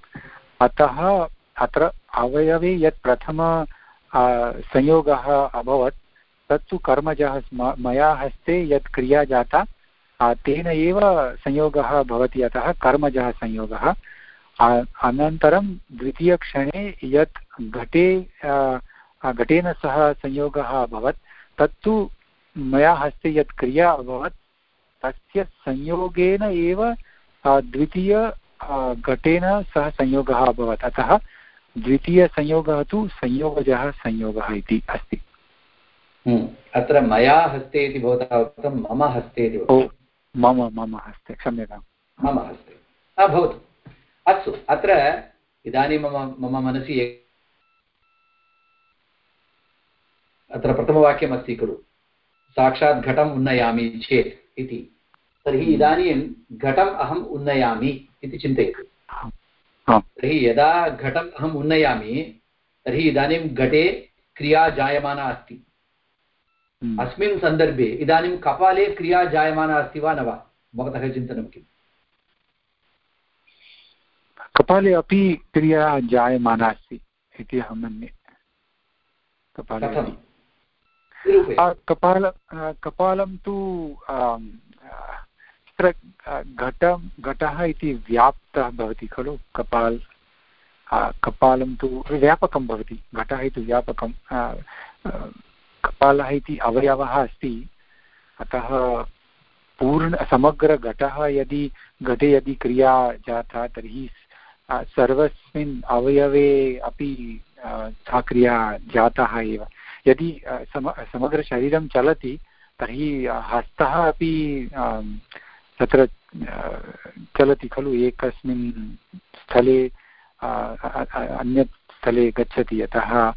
अतः अत्र अवयवे यत् प्रथम संयोगः अभवत्, तत्तु कर्मजः मया हस्ते यत् क्रिया जाता तेन एव संयोगः भवति, अतः कर्मजः संयोगः। अनन्तरं द्वितीयक्षणे यत् घटे घटेन सह संयोगः अभवत्, तत्तु मया हस्ते यत् क्रिया अभवत्, तस्य संयोगेन एव द्वितीय घटेन सह संयोगः अभवत्। अतः द्वितीयसंयोगः तु संयोगजः संयोगः इति अस्ति। हम्म, अत्र मया हस्ते इति भवता उक्तं मम हस्ते इति मम मम हस्ते क्षम्यतां। मम हस्ते। भवतु। अस्तु अत्र इदानीं मम मम मनसि अत्र प्रथमवाक्यमस्ति खलु। साक्षात् घटम् उन्नयामि चेत् इति। तर्हि इदानीं घटम् अहम् उन्नयामि इति चिन्तयतु। तर्हि यदा घटम् अहम् उन्नयामि तर्हि इदानीं घटे क्रिया जायमाना अस्ति। हम्म। अस्मिन् सन्दर्भे इदानीं कपाले क्रिया जायमाना अस्ति वा न वा? भवतः चिन्तनं किम्? कपाले अपि क्रिया जायमाना अस्ति इति अहं मन्ये। कपाल कपाल कपालं तु तत्र घटं, घटः इति व्याप्तः भवति खलु, कपाल् कपालं तु व्यापकं भवति, घटः इति व्यापकं कपालः इति अवयवः अस्ति, अतः पूर्ण समग्रघटः यदि, घटे यदि क्रिया जाता तर्हि सर्वस्मिन् अवयवे अपि सा क्रिया जातः एव। यदि सम, समग्रशरीरं चलति तर्हि हस्तः अपि तत्र चलति खलु एकस्मिन् स्थले अन्यत् स्थले गच्छति। यतः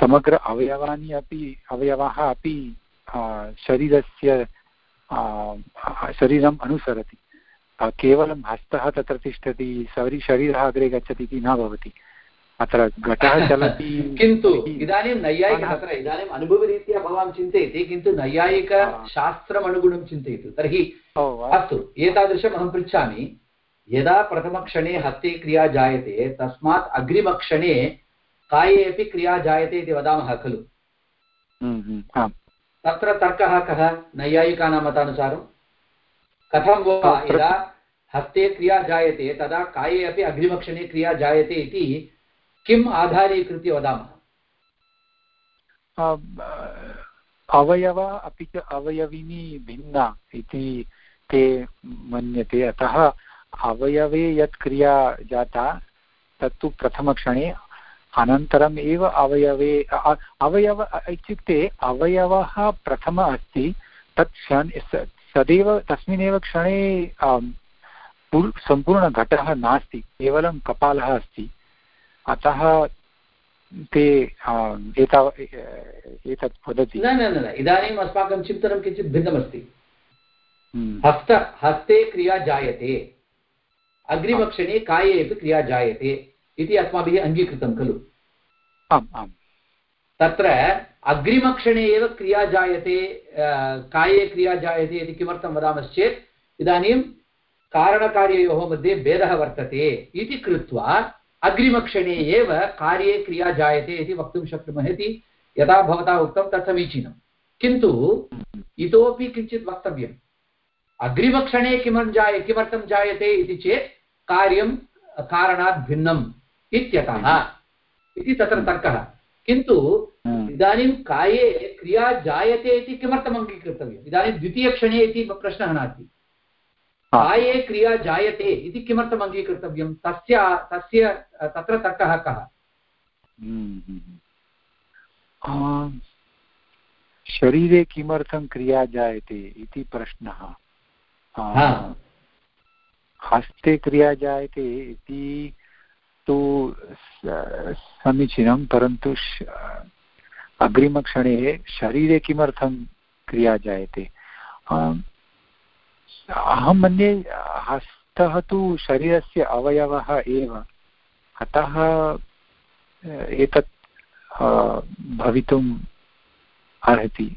समग्र अवयवानि अपि, अवयवाः अपि शरीरस्य शरीरम् अनुसरति। केवलं हस्तः तत्र तिष्ठति, शरी, शरीरः अग्रे गच्छति इति न भवति। अत्र घटः चलति किन्तु इदानीं नैयायिक तत्र इदानीम् अनुभवरीत्या भवान् चिन्तयति किन्तु नैयायिकशास्त्रम् अनुगुणं चिन्तयतु तर्हि अस्तु एतादृशम् अहं पृच्छामि यदा प्रथमक्षणे हस्ते क्रिया जायते तस्मात् अग्रिमक्षणे काये अपि क्रिया जायते इति वदामः खलु. हम्म, हम्म, तत्र तर्कः कः नैयायिकानां मतानुसारं कथं वा यदा हस्ते क्रिया जायते तदा काये अपि अग्रिमक्षणे क्रिया जायते इति किम् आधारीकृत्य वदामः? अवयव अपि च अवयविनी भिन्ना इति ते मन्यते। अतः अवयवे यत् क्रिया जाता, तत्तु प्रथमक्षणे अनन्तरम् एव अवयवे अवयव इत्युक्ते अवयवः प्रथम अस्ति, तत् क्षण सदैव तस्मिन्नेव क्षणे सम्पूर्णघटः नास्ति, केवलं कपालः अस्ति। अतः ते एताव एतत् वदति। न न न इदानीम् अस्माकं चिन्तनं किञ्चित् भिन्नमस्ति। हम्म। हस्त हस्ते क्रिया जायते। अग्रिमक्षणे काये अपि क्रिया जायते इति अस्माभिः अङ्गीकृतं खलु? आम् आम्। तत्र अग्रिमक्षणे एव क्रिया जायते काये क्रिया जायते इति किमर्थं वदामश्चेत् इदानीं कारणकार्ययोः मध्ये भेदः वर्तते इति कृत्वा अग्रिमक्षणे एव कार्ये क्रिया जायते इति वक्तुं शक्नुमः इति यथा भवता उक्तं तत् समीचीनं। किन्तु इतोपि किञ्चित् वक्तव्यम्। अग्रिमक्षणे किमं जाय किमर्थं जायते इति चेत् कार्यं कारणात् भिन्नम् इत्यतः इति तत्र तर्कः। किन्तु इदानीं काये क्रिया जायते इति किमर्थम् अङ्गीकर्तव्यम् इदानीं द्वितीयक्षणे इति प्रश्नः नास्ति। काये क्रिया जायते इति किमर्थम् अङ्गीकर्तव्यं तस्य तस्य तत्र तर्कः कः? हम्म, हम्म। शरीरे किमर्थं क्रिया जायते इति प्रश्नः। हस्ते क्रिया जायते इति तु समीचीनं परन्तु अग्रिमक्षणे शरीरे किमर्थं क्रिया जायते? अहं मन्ये हस्तः तु शरीरस्य अवयवः एव। अतः एतत् भवितुम् अर्हति।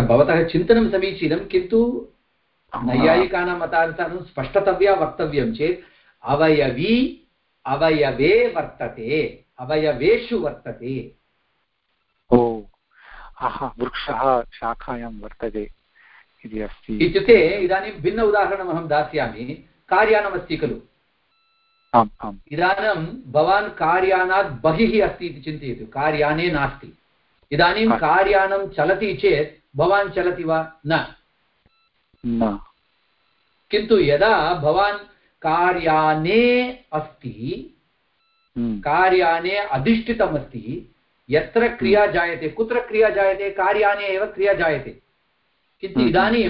भवतः चिन्तनं समीचीनं किन्तु नैयायिकानां मतानुसारं स्पष्टतव्या वक्तव्यं चेत् अवयवी अवयवे वर्तते अवयवेषु वर्तते। वृक्षः शाखायां वर्तते इति अस्ति इत्युक्ते इदानीं भिन्न उदाहरणम् अहं दास्यामि कार्यानमस्ति खलु? आम् आम्। इदानीं भवान् कार्यानात् बहिः अस्ति इति चिन्तयतु कार्याने नास्ति। इदानीं कार्यानं चलति चेत् भवान् चलति वा? न। किन्तु यदा भवान् कार्याने अस्ति हम्म। कार्याने अधिष्ठितमस्ति यत्र क्रिया जायते कुत्र क्रिया जायते कार्याने एव क्रिया जायते। किन्तु हम्म। इदानीं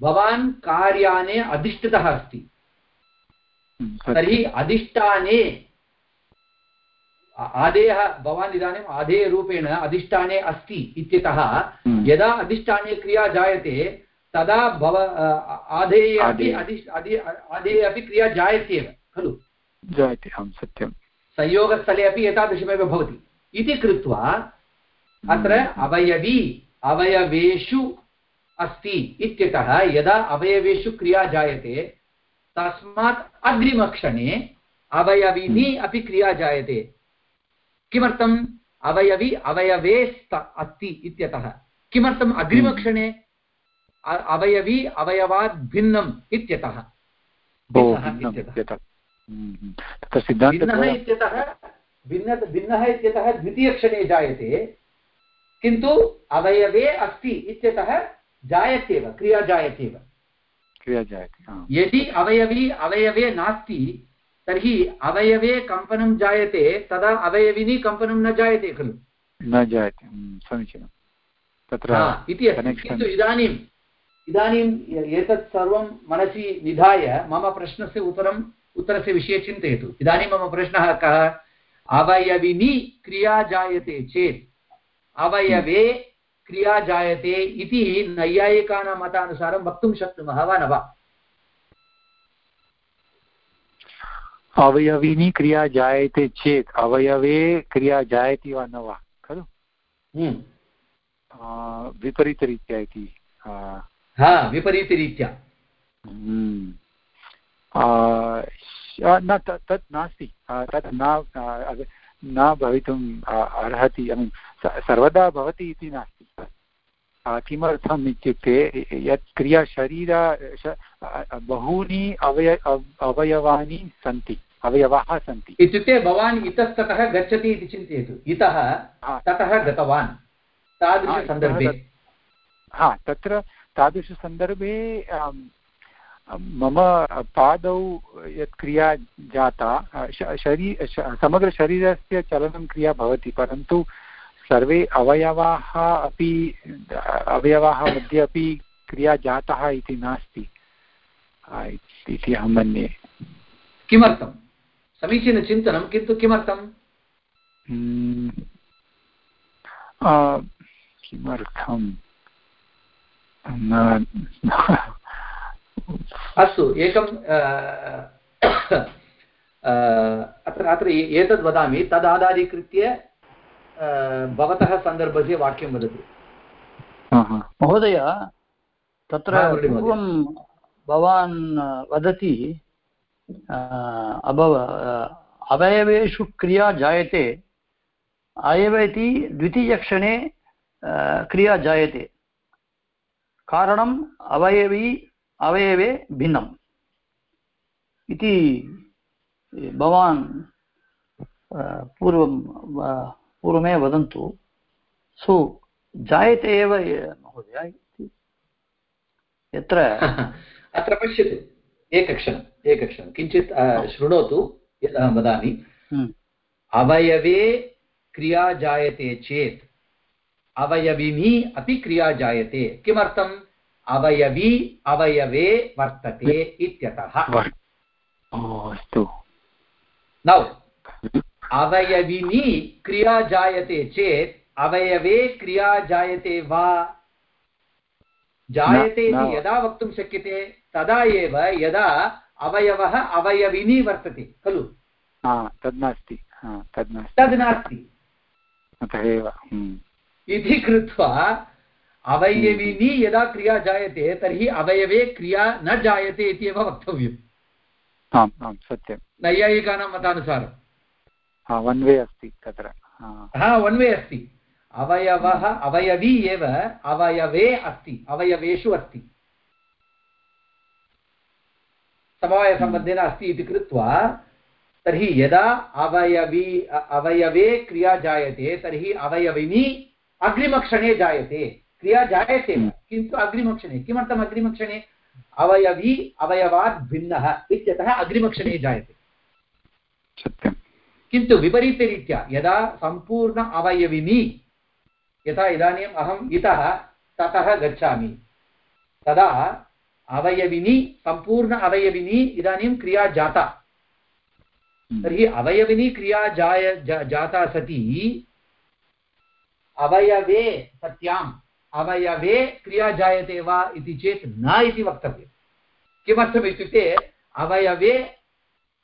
भवान् कार्याने अधिष्ठितः अस्ति। हम्म, तर्हि अधिष्ठाने आदेयः भवान् इदानीम् आदेयरूपेण अधिष्ठाने अस्ति इत्यतः हम्म। यदा अधिष्ठाने क्रिया जायते तदा भव आधेये अपि आधेये अपि क्रिया जायत्येव खलु? जायते आं सत्यं संयोगस्थले अपि एतादृशमेव भवति। इति कृत्वा अत्र अवयवी अवयवेषु अस्ति इत्यतः यदा अवयवेषु क्रिया जायते तस्मात् अग्रिमक्षणे अवयविनी अपि क्रिया जायते। किमर्थम्? अवयवि अवयवे अस्ति इत्यतः। किमर्थम् अग्रिमक्षणे अवयवी अवयवात् भिन्नम् इत्यतः। इत्यतः भिन्न भिन्नः इत्यतः द्वितीयक्षणे जायते किन्तु अवयवे अस्ति इत्यतः जायत्येव क्रिया जायत्येव। क्रिया जायते यदि अवयवी अवयवे नास्ति तर्हि अवयवे कम्पनं जायते तदा अवयविनी कम्पनं न जायते खलु। न जायते समीचीनं। तत्र इति किन्तु इदानीम् इदानीम् एतत् सर्वं मनसि निधाय मम प्रश्नस्य उत्तरम् उत्तरस्य विषये चिन्तयतु। इदानीं मम प्रश्नः कः? अवयविनी क्रिया जायते चेत्। अवयवे क्रिया जायते इति नैयायिकानां मतानुसारं वक्तुं शक्नुमः वा न वा? अवयविनी क्रिया जायते चेत् अवयवे क्रिया जायते वा न वा? खलु? हम्म। विपरीतरीत्या इति। विपरीतरीत्या। हम्म। न तत् नास्ति। तत् न न भवितुम् अर्हति। ऐ मीन् सर्वदा भवति इति नास्ति। किमर्थम् इत्युक्ते यत् क्रिया शरीर बहूनि अवय अवयवानि सन्ति। अवयवाः सन्ति। इत्युक्ते भवान् इतस्ततः गच्छति इति चिन्तयतु। इतः ततः गतवान्। तादृशसन्दर्भे। हा तत्र तादृशसन्दर्भे मम पादौ यत् क्रिया जाता शरी समग्रशरीरस्य चलनं क्रिया भवति परन्तु सर्वे अवयवाः अपि अवयवाः मध्ये अपि क्रिया जातः इति नास्ति। इति अहं मन्ये। किमर्थं? समीचीनचिन्तनं किन्तु किमर्थं? हम्म, किमर्थं? अस्तु एकं अत्र अत्र एतद् वदामि तदाधारीकृत्य भवतः सन्दर्भस्य वाक्यं वदतु। महोदय तत्र पूर्वं भवान् वदति अभव अवयवेषु क्रिया जायते अयव इति द्वितीयक्षणे क्रिया जायते। कारणम् अवयवी अवयवे भिन्नम्। इति भवान् पूर्वं पूर्वमेव वदन्तु। सो जायते एव महोदय यत्र अत्र पश्यतु। एकक्षणम् एकक्षणं। किञ्चित् शृणोतु यद् अहं वदामि। हम्म। अवयवे क्रिया जायते चेत् अवयविनी अपि क्रिया जायते। किमर्थम्? अवयवी अवयवे वर्तते इत्यतः। अस्तु। नौ। अवयविनी क्रिया जायते चेत् अवयवे क्रिया जायते वा? जायते इति यदा वक्तुं शक्यते तदा एव यदा अवयवः अवयविनी वर्तते खलु? तद् नास्ति तद् नास्ति हम्म। इति कृत्वा अवयविनी यदा क्रिया जायते तर्हि अवयवे क्रिया न जायते इति एव वक्तव्यम्। आम् आं सत्यं नैयायिकानां मतानुसारं वन् वे अस्ति तत्र हा। वन् वे अस्ति। अवयवः अवयवी एव अवयवे अस्ति अवयवेषु अस्ति। समवायसम्बन्धेन अस्ति इति कृत्वा तर्हि यदा अवयवी अवयवे क्रिया जायते तर्हि अवयविनी अग्रिमक्षणे जायते। क्रिया जायते। किन्तु अग्रिमक्षणे किमर्थम् अग्रिमक्षणे अवयवी अवयवात् भिन्नः इत्यतः अग्रिमक्षणे जायते सत्यं किन्तु विपरीतरीत्या यदा सम्पूर्ण अवयविनी यथा इदानीम् अहम् इतः ततः गच्छामि तदा अवयविनी सम्पूर्ण अवयविनी इदानीं क्रिया जाता। तर्हि अवयविनी क्रिया जाय जाता सती अवयवे सत्याम् अवयवे क्रिया जायते वा इति चेत् न इति वक्तव्यं किमर्थम् इत्युक्ते अवयवे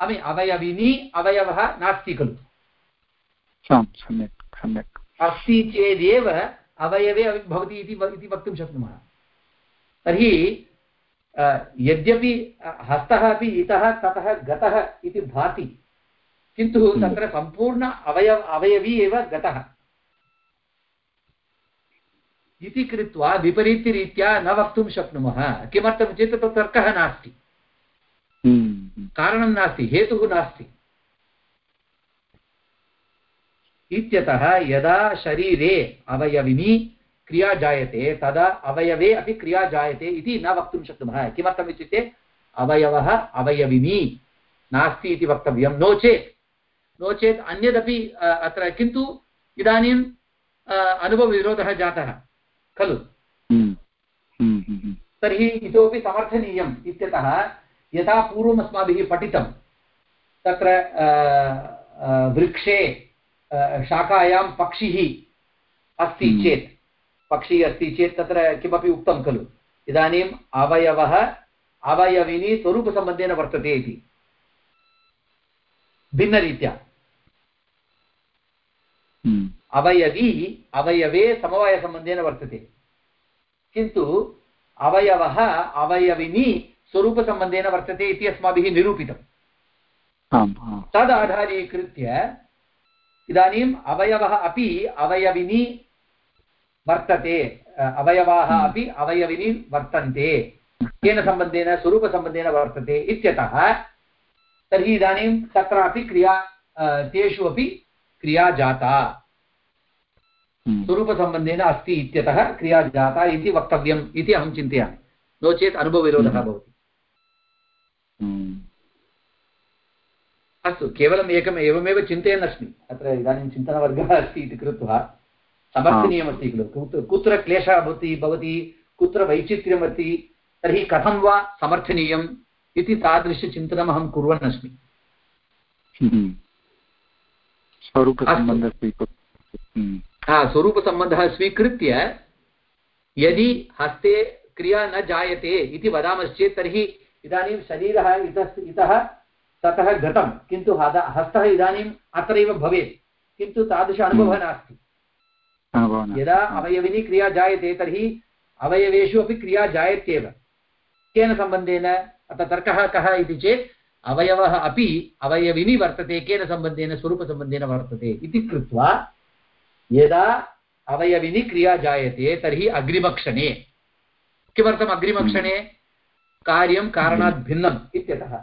अमि अवयविनी अवयवः नास्ति खलु। सम्यक् सम्यक्। अस्ति चेदेव अवयवे भवति इति वक्तुं शक्नुमः। तर्हि यद्यपि हस्तः अपि इतः ततः गतः इति भाति किन्तु तत्र सम्पूर्ण अवयव अवयवी एव गतः। इति कृत्वा विपरीतरीत्या न वक्तुं शक्नुमः। किमर्थं चेत् तत्र तर्कः नास्ति। कारणं नास्ति हेतुः नास्ति। इत्यतः यदा शरीरे अवयविनी क्रिया जायते तदा अवयवे अपि क्रिया जायते इति न वक्तुं शक्नुमः। किमर्थम् इत्युक्ते अवयवः अवयविनी नास्ति इति वक्तव्यं। नो चेत् नो चेत् अन्यदपि अत्र किन्तु इदानीं अनुभवविरोधः जातः। खलु। हम्म, हम्म, हम्म, तर्हि इतोपि समर्थनीयम् इत्यतः यथा पूर्वम् अस्माभिः पठितं तत्र वृक्षे शाखायां पक्षिः अस्ति चेत् पक्षी अस्ति चेत् तत्र किमपि उक्तं खलु? इदानीम् अवयवः अवयविनी स्वरूपसम्बन्धेन वर्तते इति। भिन्नरीत्या। अवयवी अवयवे समवायसम्बन्धेन वर्तते। किन्तु अवयवः अवयविनी स्वरूपसम्बन्धेन वर्तते इति अस्माभिः निरूपितम् तद् आधारीकृत्य इदानीम् अवयवः अपि अवयविनी वर्तते अवयवाः अपि अवयविनी वर्तन्ते। केन सम्बन्धेन स्वरूपसम्बन्धेन वर्तते इत्यतः तर्हि इदानीं तत्रापि क्रिया तेषु अपि क्रिया जाता। हम्म। स्वरूपसम्बन्धेन अस्ति इत्यतः क्रिया जाता इति वक्तव्यम् इति अहं चिन्तयामि। नो चेत् अनुभवविरोधः हम्म। भवति। हम्म। अस्तु केवलम् एकम् एवमेव चिन्तयन् अस्मि अत्र इदानीं चिन्तनवर्गः अस्ति इति कृत्वा समर्थनीयमस्ति खलु। कुत्र कुत्र क्लेशः भवति भवति कुत्र वैचित्र्यमस्ति तर्हि कथं वा समर्थनीयम् इति तादृशचिन्तनम् अहं कुर्वन् अस्मि स्वरूपसम्बन्धः स्वीकृत्य यदि हस्ते क्रिया न जायते इति वदामश्चेत् तर्हि इदानीं शरीरः इतः इतः ततः गतं किन्तु हस्तः इदानीम् अत्रैव भवेत् किन्तु तादृश अनुभवः नास्ति। यदा अवयविनी क्रिया जायते तर्हि अवयवेषु अपि क्रिया जायत्येव। केन सम्बन्धेन? अतः तर्कः कः इति चेत् अवयवः अपि अवयविनी वर्तते केन सम्बन्धेन? स्वरूपसम्बन्धेन वर्तते इति कृत्वा यदा अवयविनी क्रिया जायते तर्हि अग्रिमक्षणे। किमर्थम् अग्रिमक्षणे? कार्यं कारणात् भिन्नम् इत्यतः।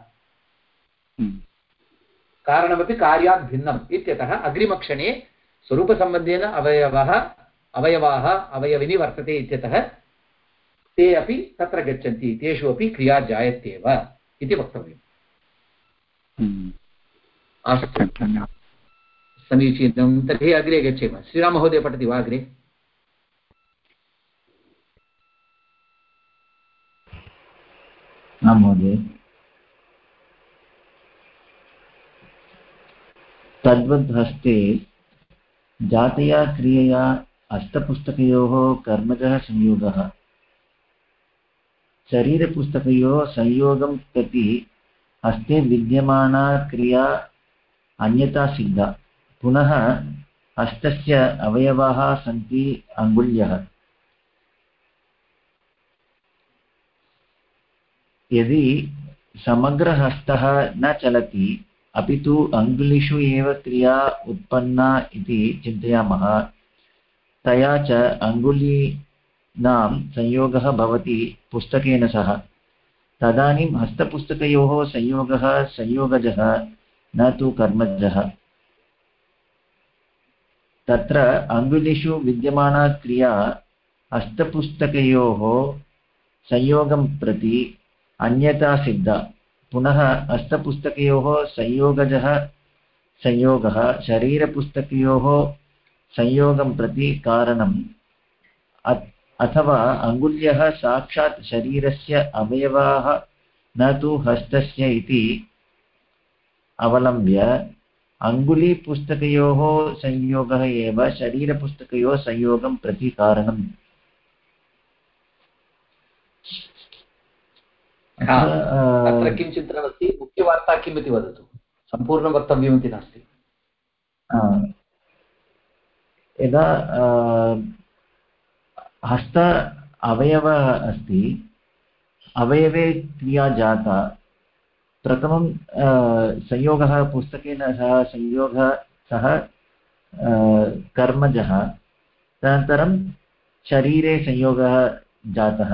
कारणमपि कार्यात् भिन्नम् इत्यतः अग्रिमक्षणे स्वरूपसम्बन्धेन अवयवः अवयवाः अवयविनी वर्तते इत्यतः ते अपि तत्र गच्छन्ति तेषु अपि क्रिया जायत्येव इति वक्तव्यम्। हम्म। अस्तु समीचीनं। तर्हि अग्रे गच्छेम। श्रीराममहोदय पठति वा अग्रे? महोदय। तद्वद्हस्ते जातया, क्रियया, अष्टपुस्तकयोः कर्मजः, संयोगः। शरीरपुस्तकयोः, संयोगं प्रति हस्ते विद्यमाना, क्रिया, अन्यथा, सिद्धा। पुनः हस्तस्य अवयवाः सन्ति अङ्गुल्यः। यदि समग्रहस्तः न चलति, अपि तु अङ्गुलिषु एव क्रिया उत्पन्ना इति चिन्तयामः। तया च अङ्गुलीनां संयोगः भवति पुस्तकेन सह। तदानीं हस्तपुस्तकयोः संयोगः संयोगजः, न तु कर्मजः। तत्र अङ्गुलिषु विद्यमाना क्रिया हस्तपुस्तकयोः संयोगं प्रति अन्यथा सिद्धा। पुनः हस्तपुस्तकयोः संयोगजः संयोगः, शरीरपुस्तकयोः संयोगं प्रति कारणम्। अथवा अङ्गुल्यः साक्षात् शरीरस्य अवयवाः न तु हस्तस्य इति अवलम्ब्य अङ्गुलीपुस्तकयोः संयोगः एव शरीरपुस्तकयोः संयोगं प्रति कारणम् अत्र किं चिन्तनमस्ति मुख्यवार्ता किम् इति वदतु? सम्पूर्णं वक्तव्यमिति नास्ति। यदा हस्त अवयवः अस्ति अवयवे क्रिया जाता प्रथमं संयोगः, पुस्तकेन सह संयोगः सः कर्मजः, तदनन्तरं शरीरे संयोगः जातः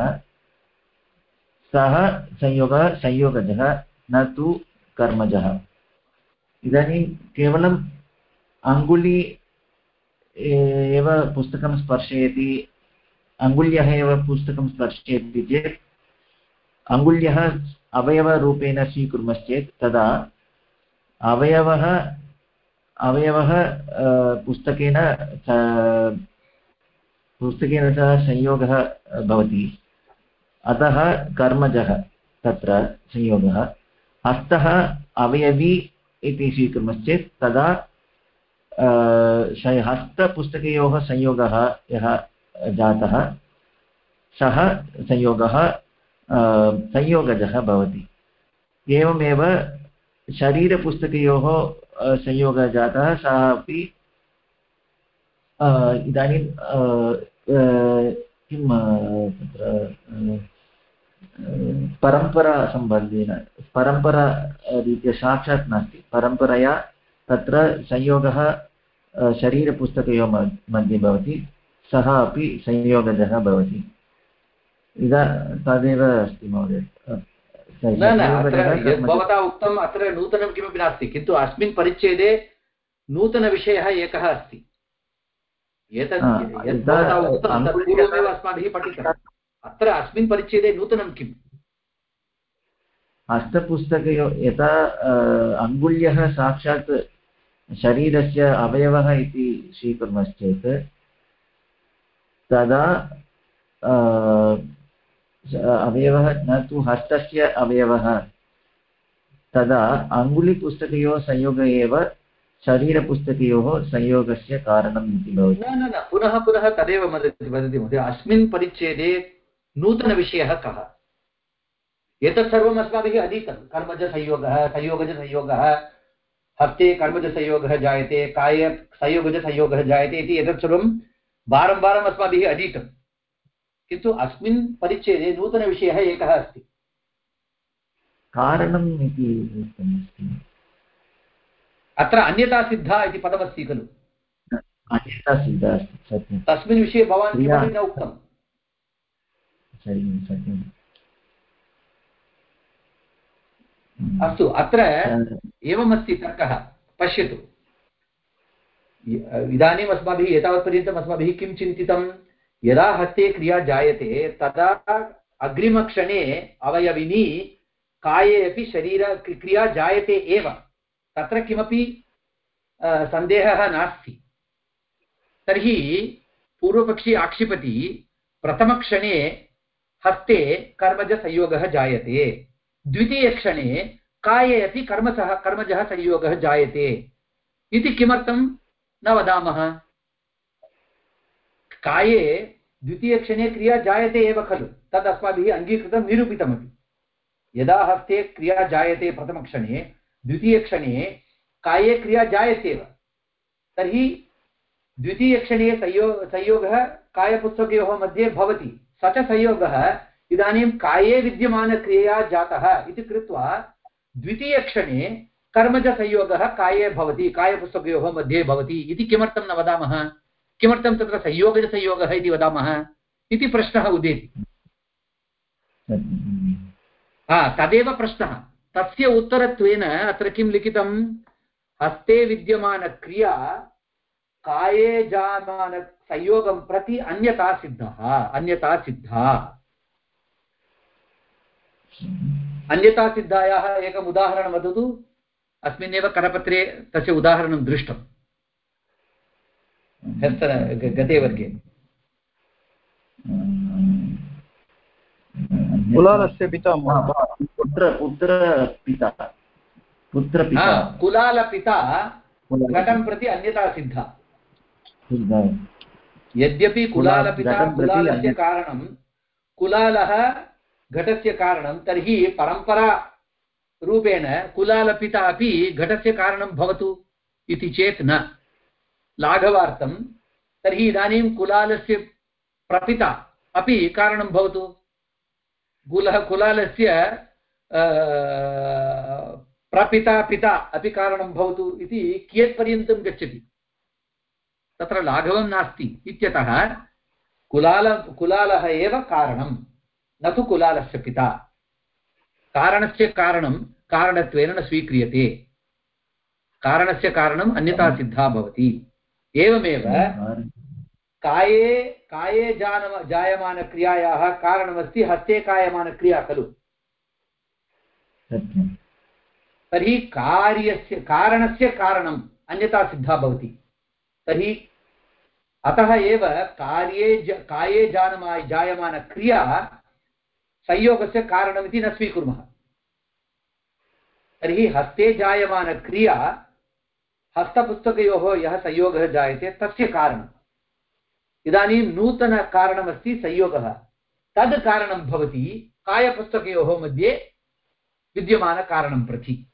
सः संयोगः संयोगजः, न तु कर्मजः। इदानीं केवलम् अङ्गुली एव पुस्तकं स्पर्शयति, अङ्गुल्यः एव पुस्तकं स्पर्शयति चेत् अङ्गुल्यः अवयवरूपेण स्वीकुर्मश्चेत् तदा अवयवः अवयवः पुस्तकेन पुस्तकेन सह संयोगः भवति। अतः कर्मजः तत्र संयोगः। हस्तः अवयवी इति स्वीकुर्मश्चेत् तदा हस्तपुस्तकयोः संयोगः यः जातः, सः संयोगः संयोगजः भवति। एवमेव शरीरपुस्तकयोः संयोगः जातः सः अपि इदानीं किं तत्र परम्परासम्बन्धेन परम्परारीत्या साक्षात् नास्ति। परम्परया तत्र संयोगः शरीरपुस्तकयोः मध्ये भवति, सः अपि संयोगजः भवति। इदा तदेव अस्ति महोदय। न न अत्र भवता उक्तम् अत्र नूतनं किमपि नास्ति किन्तु अस्मिन् परिच्छेदे नूतनविषयः एकः अस्ति। एतत् यद् भवता उक्तं तत् पूर्वमेव अस्माभिः पठितम्। अत्र अस्मिन् परिच्छेदे नूतनं किम्? हस्तपुस्तकयो यथा अङ्गुल्यः साक्षात् शरीरस्य अवयवः इति स्वीकुर्मश्चेत् तदा अवयवः न तु हस्तस्य अवयवः। तदा अङ्गुलिपुस्तकयोः संयोगः एव शरीरपुस्तकयोः संयोगस्य कारणम् इति भवति। न न पुनः पुनः तदेव वदति महोदय। अस्मिन् परिच्छेदे नूतनविषयः कः? एतत् सर्वम् अस्माभिः अधीतं। कर्मजसंयोगः, संयोगजसंयोगः, हस्ते कर्मजसंयोगः जायते काय संयोगजसंयोगः जायते इति एतत् सर्वं वारं वारम् अस्माभिः अधीतं किन्तु अस्मिन् परिच्छेदे नूतनविषयः एकः अस्ति। कारणम् इति अत्र अन्यतासिद्धा इति पदमस्ति खलु। अन्यतासिद्धा अस्ति सत्यं तस्मिन् विषये भवान् किमपि न उक्तम्। अस्तु अत्र एवमस्ति तर्कः। पश्यतु। इदानीम् अस्माभिः एतावत्पर्यन्तम् अस्माभिः किं चिन्तितं यदा हस्ते क्रिया जायते, तदा अग्रिमक्षणे अवयविनी काये अपि शरीर क्रिया जायते एव। तत्र किमपि सन्देहः नास्ति। तर्हि पूर्वपक्षी आक्षिपति, प्रथमक्षणे हस्ते कर्मजसंयोगः जायते। द्वितीयक्षणे काये अपि कर्मसः कर्मजः संयोगः जायते। इति किमर्थं न वदामः? काये द्वितीयक्षणे क्रिया जायते एव खलु। तद् अस्माभिः अङ्गीकृतं निरूपितमपि। यदा हस्ते क्रिया जायते प्रथमक्षणे द्वितीयक्षणे काये क्रिया जायते एव तर्हि द्वितीयक्षणे संयो, संयोगः कायपुस्तकयोः मध्ये भवति। स च संयोगः इदानीं काये विद्यमानक्रियया जातः इति कृत्वा द्वितीयक्षणे कर्मजसंयोगः काये भवति कायपुस्तकयोः मध्ये भवति इति किमर्थं न वदामः? किमर्थं तत्र संयोगजसंयोगः इति वदामः इति प्रश्नः उदेति। हा, तदेव प्रश्नः। तस्य उत्तरत्वेन अत्र किं लिखितं? हस्ते विद्यमानक्रिया काये जामानसंयोगं प्रति अन्यता सिद्धः अन्यता सिद्धा। अन्यता सिद्धायाः एकम् उदाहरणं वदतु। अस्मिन्नेव करपत्रे तस्य उदाहरणं दृष्टं ह्यस्तन गते वर्गे कुलालस्य पिता पुत्र पुत्रपिता पुत्रपिता कुलालपिता घटं प्रति अन्यता सिद्धा। यद्यपि कुलालपिता कुलालस्य कारणं कुलालः घटस्य कारणं तर्हि परम्परारूपेण कुलालपिता अपि घटस्य कारणं भवतु इति चेत् न। लाघवार्थं तर्हि इदानीं कुलालस्य प्रपिता अपि कारणं भवतु कुलः कुलालस्य प्रपिता पिता अपि कारणं भवतु इति कियत्पर्यन्तं गच्छति तत्र लाघवं नास्ति इत्यतः कुलाल कुलालः एव कारणं न तु कुलालस्य पिता कारणस्य कारणं कारणत्वेन न स्वीक्रियते कारणस्य कारणम् अन्यथा सिद्धा भवति एवमेव काये काये जानम जायमानक्रियायाः कारणमस्ति हस्ते कायमानक्रिया खलु। तर्हि कार्यस्य कारणस्य कारणम् अन्यथा सिद्धा भवति। तर्हि अतः एव कार्ये ज काये जानमा जायमानक्रिया संयोगस्य कारणमिति न स्वीकुर्मः। तर्हि हस्ते जायमानक्रिया हस्तपुस्तकयोः यः संयोगः जायते, तस्य कारणम्। इदानीं नूतनकारणमस्ति संयोगः। तद् कारणं भवति कायपुस्तकयोः मध्ये विद्यमानकारणं प्रति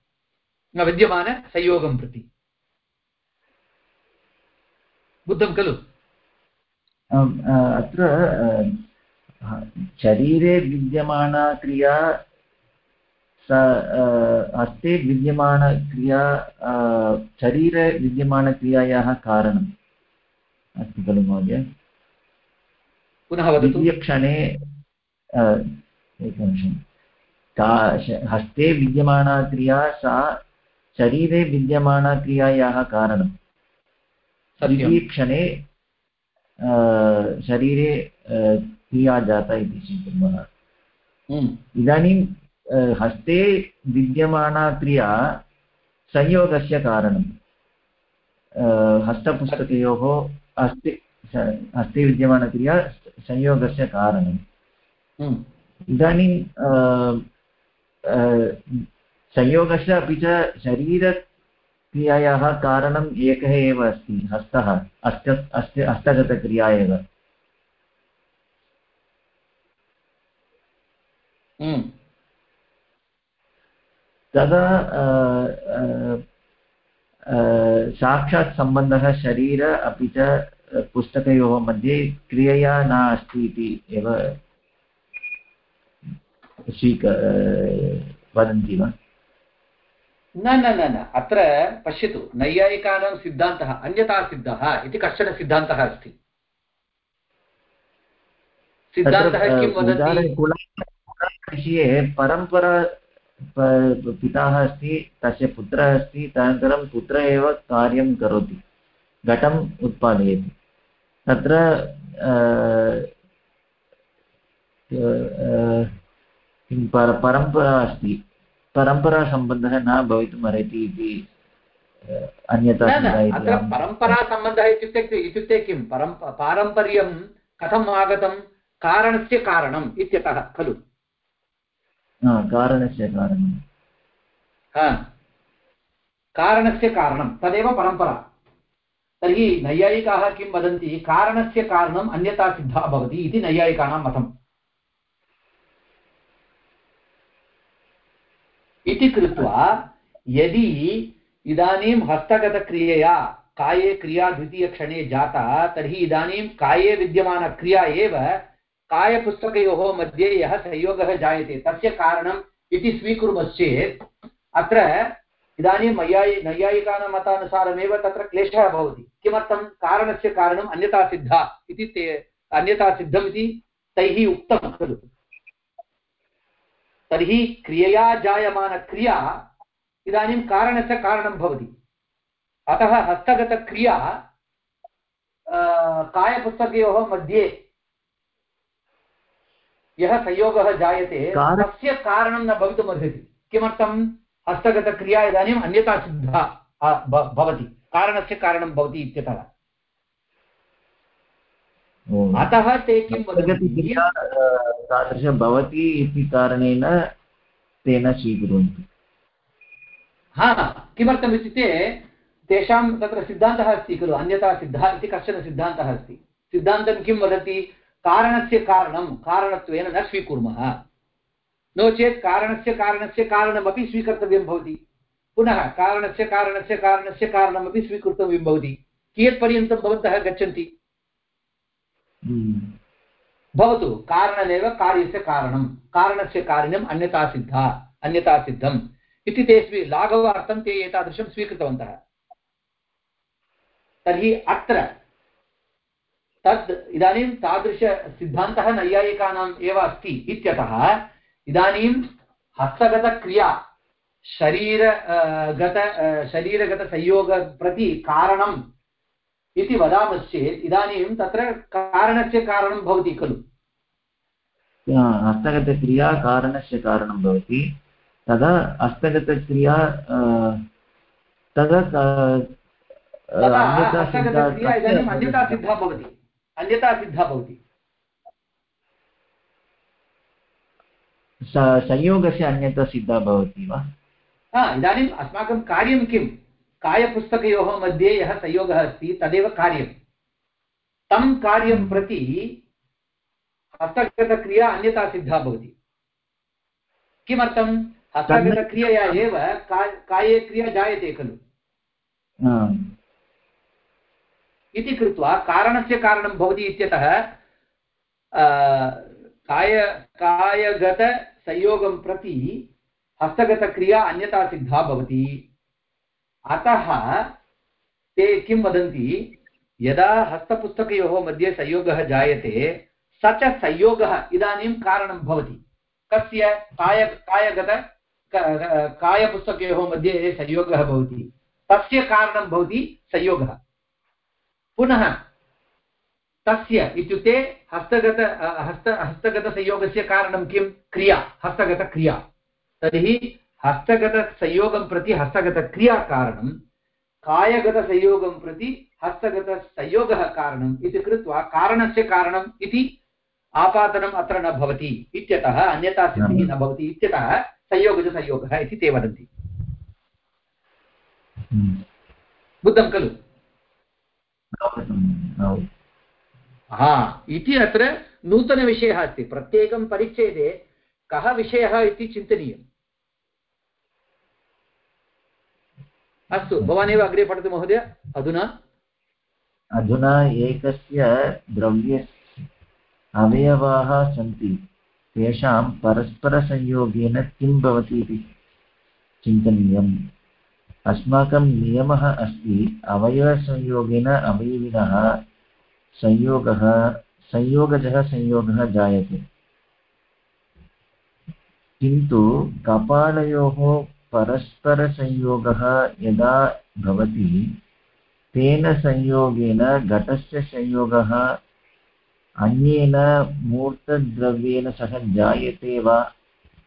विद्यमानसंयोगं प्रति। बुद्धं खलु? अत्र शरीरे विद्यमाना क्रिया स हस्ते विद्यमानक्रिया शरीरे विद्यमानक्रियायाः कारणम्। अस्ति खलु महोदय। पुनः वदतु। एकनिमिषं का हस्ते विद्यमाना क्रिया सा शरीरे विद्यमाना क्रियायाः कारणं द्वितीयक्षणे शरीरे क्रिया जाता इति स्वीकुर्मः हम्म। इदानीं हस्ते विद्यमाना क्रिया संयोगस्य कारणं हस्तपुस्तकयोः हस्ते हस्ते विद्यमानक्रिया संयोगस्य कारणम्। इदानीं संयोगस्य अपि च शरीरक्रियायाः कारणम् एकः एव अस्ति हस्तः हस्त हस्त हस्तगतक्रिया एव। तदा साक्षात् सम्बन्धः शरीर अपि च पुस्तकयोः मध्ये क्रियया न अस्ति इति एव स्वीक वदन्ति वा? न न न न अत्र पश्यतु नैयायिकानां सिद्धान्तः अन्यथा सिद्धः इति कश्चन सिद्धान्तः अस्ति। सिद्धान्तः किं वदति? विषये परम्परा पिता अस्ति तस्य पुत्रः अस्ति तदनन्तरं पुत्र एव कार्यं करोति घटम् उत्पादयति। तत्र किं पर परम्परा अस्ति। परम्परासम्बन्धः न भवितुमर्हति इति अन्यथा अत्र परम्परासम्बन्धः इत्युक्ते इत्युक्ते किं? परम्प पारम्पर्यं कथम् आगतं? कारणस्य कारणम् इत्यतः खलु? कारणस्य कारणं कारणस्य कारणं तदेव परम्परा तर्हि नैयायिकाः किं वदन्ति कारणस्य कारणम् अन्यथा सिद्धा भवति इति नैयायिकानां मतम् इति कृत्वा यदि इदानीं हस्तगतक्रियया काये क्रिया द्वितीयक्षणे जाता तर्हि इदानीं काये विद्यमानक्रिया एव कायपुस्तकयोः मध्ये यः संयोगः जायते, तस्य कारणम् इति स्वीकुर्मश्चेत्, अत्र इदानीं मय्यायि नैयायिकानां मतानुसारमेव तत्र क्लेशः भवति। किमर्थं? कारणस्य कारणम् अन्यथा सिद्धा इति ते, अन्यथा सिद्धम् इति तैः उक्तं खलु। तर्हि क्रियया जायमानक्रिया इदानीं कारणस्य कारणं भवति। अतः हस्तगतक्रिया कायपुस्तकयोः मध्ये यः संयोगः जायते तस्य कारणं न भवितुमर्हति किमर्थं? हस्तगतक्रिया इदानीम् अन्यथा सिद्धा भवति। कारणस्य कारणं भवति इत्यतः। अतः ते किं वदन्ति? तादृशं भवति इति कारणेन तेन स्वीकुर्वन्ति। हा किमर्थम् इत्युक्ते तेषां तत्र सिद्धान्तः अस्ति खलु अन्यथा सिद्धः इति कश्चन सिद्धान्तः अस्ति। सिद्धान्तं किं वदति? कारणस्य कारणं, कारणत्वेन न स्वीकुर्मः। नो चेत् कारणस्य कारणस्य कारणमपि स्वीकर्तव्यं भवति। पुनः कारणस्य कारणस्य कारणस्य कारणमपि स्वीकर्तव्यं भवति। कियत्पर्यन्तं भवन्तः गच्छन्ति। भवतु, कारणमेव कार्यस्य कारणं। कारणस्य कार्यम् अन्यथा सिद्धा, अन्यथा सिद्धम्। इति ते लाघवार्थं ते एतादृशं स्वीकृतवन्तः। तर्हि अत्र तद् इदानीं तादृशसिद्धान्तः नैयायिकानाम् एव अस्ति इत्यतः इदानीं हस्तगतक्रिया शरीर गत शरीरगतसंयोग प्रति कारणम् इति वदामश्चेत् इदानीं तत्र कारणस्य कारणं भवति खलु। हस्तगतक्रिया कारणस्य कारणं भवति। तदा हस्तगतक्रिया तदा इदानीम् अन्यथा सिद्धा भवति। अन्यथा सिद्धा भवति। संयोगस्य अन्यथा सिद्धा भवति वा? हा इदानीम् अस्माकं कार्यं किं? कायपुस्तकयोः मध्ये यः संयोगः अस्ति तदेव कार्यं तं कार्यं प्रति हस्तगतक्रिया अन्यथा सिद्धा भवति। किमर्थं? हस्तगतक्रियया एव का, काये क्रिया जायते खलु। इति कृत्वा कारणस्य कारणं भवति इत्यतः काय कायगतसंयोगं प्रति हस्तगतक्रिया अन्यथा सिद्धा भवति। अतः ते किं वदन्ति? यदा हस्तपुस्तकयोः मध्ये संयोगः जायते, स च संयोगः इदानीं कारणं भवति। कस्य? काय, कायगत कायपुस्तकयोः मध्ये संयोगः भवति। तस्य कारणं भवति संयोगः। पुनः तस्य इत्युक्ते हस्तगत हस्त हस्तगतसंयोगस्य कारणं किं? क्रिया हस्तगतक्रिया। तर्हि हस्तगतसंयोगं प्रति हस्तगतक्रियाकारणं कायगतसंयोगं प्रति हस्तगतसंयोगः कारणम् इति कृत्वा कारणस्य कारणम् इति आपादनम् अत्र न भवति इत्यतः अन्यथा स्थितिः न भवति इत्यतः संयोगजसंयोगः इति ते वदन्ति। हम्म। बुद्धं खलु? हा, इति अत्र नूतनविषयः अस्ति। प्रत्येकं परिच्छेदे कः विषयः इति चिन्तनीयम्। अस्तु, भवानेव अग्रे पठतु महोदय। अधुना? अधुना एकस्य द्रव्यस्य अवयवाः सन्ति। तेषां परस्परसंयोगेन किं भवति इति चिन्तनीयम्? अस्माकं नियमः अस्ति, अवयवसंयोगेन अवयविनः संयोगः, संयोगजः संयोगः जायते। किन्तु कपालयोः परस्परसंयोगः यदा भवति, तेन संयोगेन, घटस्य संयोगः अन्येन मूर्तद्रव्येण सह जायते वा?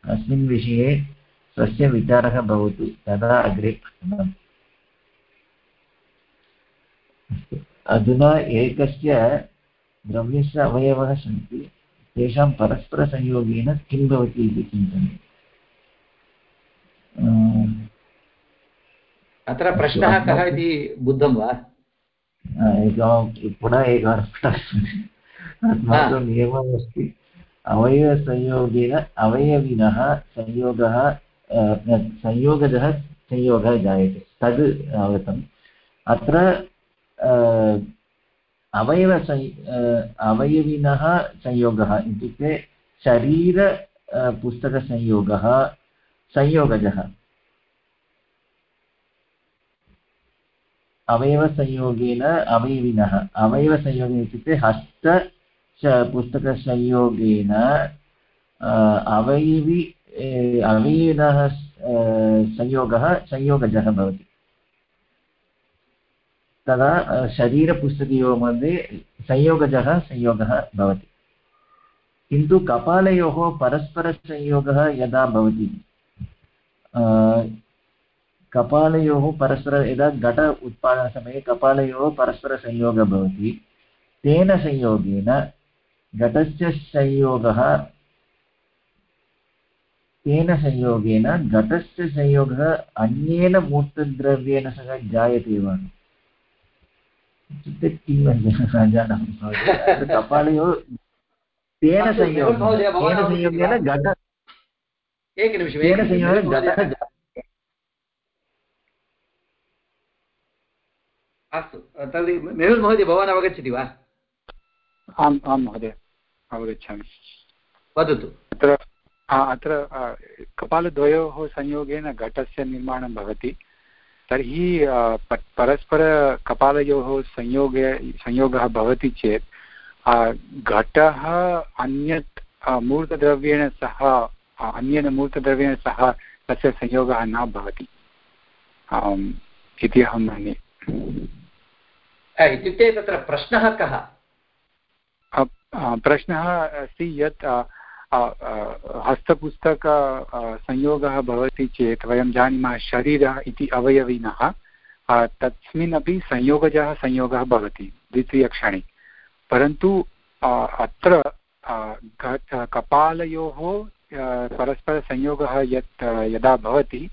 अस्मिन् विषये स्वस्य विचारः भवतु तदा अग्रे पठनम्। अधुना एकस्य द्रव्यस्य अवयवः सन्ति तेषां परस्परसंयोगेन किं भवति इति चिन्तनीयम्। अत्र प्रश्नः कः इति बुद्धं वा? एकं पुनः एकवारं अस्माकं नियमः अस्ति अवयवसंयोगेन अवयविनः संयोगः संयोगजः संयोगः जायते। तद् आगतम्। अत्र अवयव अवयविनः संयोगः इत्युक्ते शरीर पुस्तकसंयोगः संयोगजः। अवयवसंयोगेन अवयविनः। अवयवसंयोगेन इत्युक्ते हस्त पुस्तकसंयोगेन अवयवि अवयविनः संयोगः, संयोगजः भवति। तदा शरीरपुस्तकयोः मध्ये संयोगजः, संयोगः भवति। किन्तु कपालयोः परस्परसंयोगः यदा भवति कपालयोः परस्पर, यदा घट उत्पादनसमये कपालयोः परस्परसंयोगः भवति, तेन संयोगेन घटस्य संयोगः तेन संयोगेन घटस्य संयोगः अन्येन मूर्तद्रव्येण सह जायते वा? इत्युक्ते किं जानामि कपालयोः तेन संयोगेन संयोगेन घट एकनिमिषं तेन संयोगेन घटः अस्तु तर्हि मेहुल् महोदय भवान् अवगच्छति वा? आम् आं महोदय अवगच्छामि। वदतु। तत्र अत्र कपालद्वयोः संयोगेन घटस्य निर्माणं भवति। तर्हि परस्परकपालयोः संयोगे संयोगः भवति चेत् घटः अन्यत् मूर्तद्रव्येण सह अन्येन मूर्तद्रव्येण सह तस्य संयोगः न भवति। इति अहं मन्ये। इत्युक्ते तत्र प्रश्नः कः? प्रश्नः अस्ति यत् हस्तपुस्तक संयोगः भवति चेत् वयं जानीमः शरीरः इति अवयविनः तस्मिन् अपि संयोगजः संयोगः भवति द्वितीयक्षणे। परन्तु अत्र कपालयोः परस्परसंयोगः यत्, यदा भवति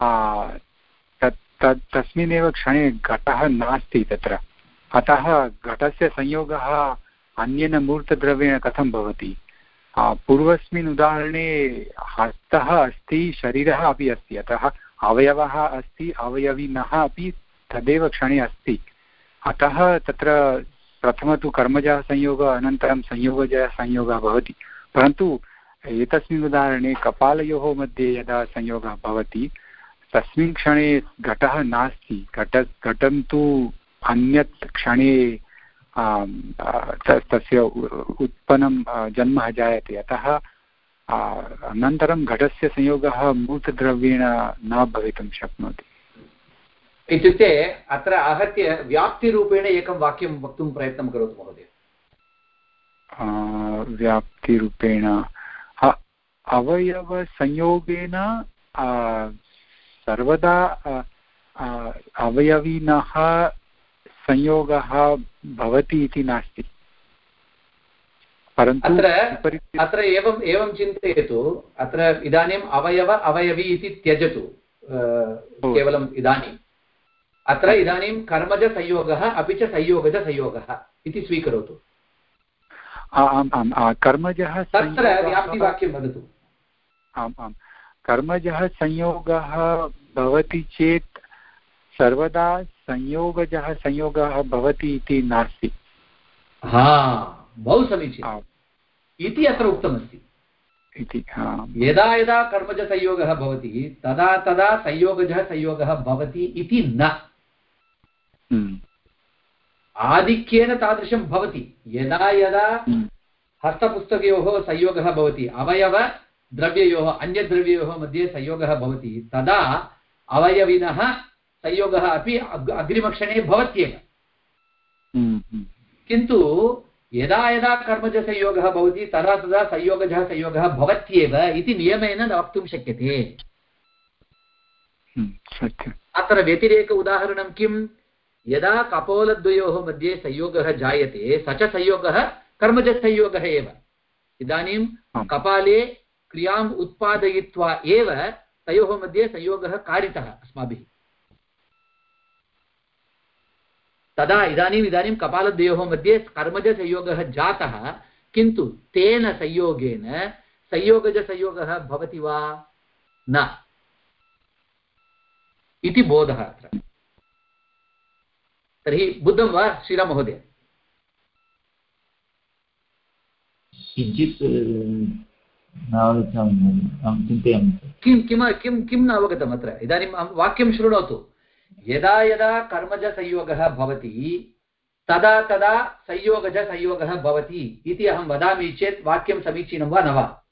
तत् तत्, तस्मिन्नेव क्षणे घटः नास्ति तत्र। अतः घटस्य संयोगः अन्येन मूर्तद्रव्येण कथं भवति? पूर्वस्मिन् उदाहरणे हस्तः अस्ति, शरीरः अपि अस्ति, अतः अवयवः अस्ति, अवयविनः अपि तदेव क्षणे अस्ति। अतः तत्र प्रथम तु कर्मजः संयोगः, अनन्तरं संयोगजः संयोगः भवति। परन्तु एतस्मिन् उदाहरणे कपालयोः मध्ये यदा संयोगः भवति, तस्मिन् क्षणे घटः नास्ति। घट, घटं तु अन्यत् क्षणे तस्य उत्पन्नं जन्मः जायते। अतः अनन्तरं घटस्य संयोगः मूर्तद्रव्येण न भवितुं शक्नोति। इत्युक्ते अत्र आहत्य व्याप्तिरूपेण एकं वाक्यं वक्तुं प्रयत्नं करोतु महोदय। व्याप्तिरूपेण। अवयवसंयोगेन सर्वदा अवयविनः संयोगः भवति इति नास्ति। परन्तु अत्र एवम् एवं चिन्तयतु अत्र इदानीम् अवयव अवयवी इति त्यजतु केवलम् इदानीम् अत्र इदानीं कर्मजसंयोगः अपि च संयोगजसंयोगः इति स्वीकरोतु। आम् आम् कर्मजः तत्र व्याप्तिवाक्यं वदतु। आम् आम्। कर्मजः संयोगः भवति चेत् सर्वदा संयोगजः संयोगः भवति इति नास्ति। हा बहु समीचीनम् इति अत्र उक्तमस्ति। इति यदा यदा कर्मजसंयोगः भवति तदा तदा संयोगजः संयोगः भवति इति न। हम्म। आधिक्येन तादृशं भवति। यदा यदा हम्म। हस्तपुस्तकयोः संयोगः भवति अवयवद्रव्ययोः अन्यद्रव्ययोः मध्ये संयोगः भवति तदा अवयविनः संयोगः अपि अग्रिमक्षणे भवत्येव। हम्म, हम्म। किन्तु यदा यदा कर्मजसंयोगः भवति तदा तदा संयोगजः संयोगः भवत्येव इति नियमेन न वक्तुं शक्यते। हम्म, अत्र व्यतिरेक उदाहरणं किं? यदा कपोलद्वयोः मध्ये संयोगः जायते स च संयोगः कर्मजसंयोगः एव। इदानीं कपाले क्रियाम् उत्पादयित्वा एव तयोः मध्ये संयोगः कारितः अस्माभिः। तदा इदानीम् इदानीं कपालद्वयोः मध्ये कर्मजसंयोगः जातः किन्तु तेन संयोगेन संयोगजसंयोगः भवति वा? न। इति बोधः अत्र। तर्हि बुद्धं वा श्रीराममहोदय? किञ्चित् चिन्तयामि। किं किं किं किं न अवगतम् अत्र इदानीं वाक्यं शृणोतु यदा यदा कर्मजसंयोगः भवति, तदा तदा संयोगजसंयोगः भवति इति अहं वदामि चेत् वाक्यं समीचीनं वा न वा?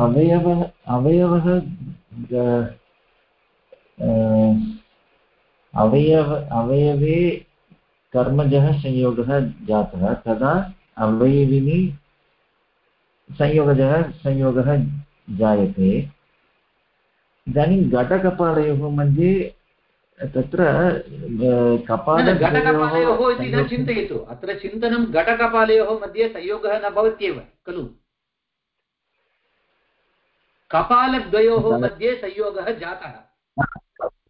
अवयवः अवयवः अवयव, अवयवे कर्मजः संयोगः जातः, तदा अवयविनि संयोगजः संयोगः जायते। इदानीं घटकपालयोः मध्ये तत्र घटकपालयोः इति न चिन्तयतु. अत्र चिन्तनं घटकपालयोः मध्ये संयोगः न भवत्येव खलु? कपालद्वयोः मध्ये संयोगः जातः।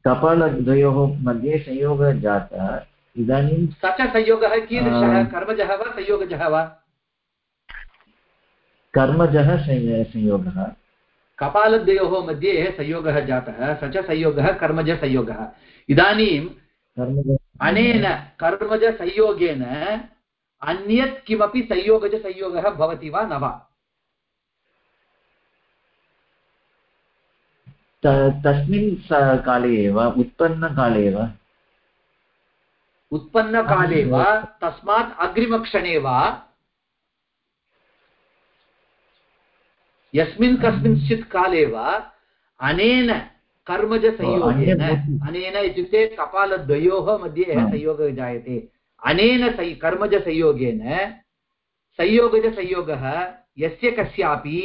कपालद्वयोः मध्ये संयोगः जातः। इदानीं स च संयोगः कीदृशः? कर्मजः वा संयोगजः वा? कर्मजः संयोगः। कपालद्वयोः मध्ये संयोगः जातः स च संयोगः कर्मजसंयोगः इदानीं अनेन कर्मजसंयोगेन अन्यत् किमपि संयोगजसंयोगः भवति वा न वा? तस्मिन् काले एव उत्पन्नकाले एव। उत्पन्नकाले वा तस्मात् अग्रिमक्षणे वा? यस्मिन् कस्मिंश्चित् काले वा अनेन कर्मजसंयोगेन अनेन इत्युक्ते कपालद्वयोः मध्ये संयोगः जायते। अनेन सै कर्मजसंयोगेन संयोगजसंयोगः यस्य कस्यापि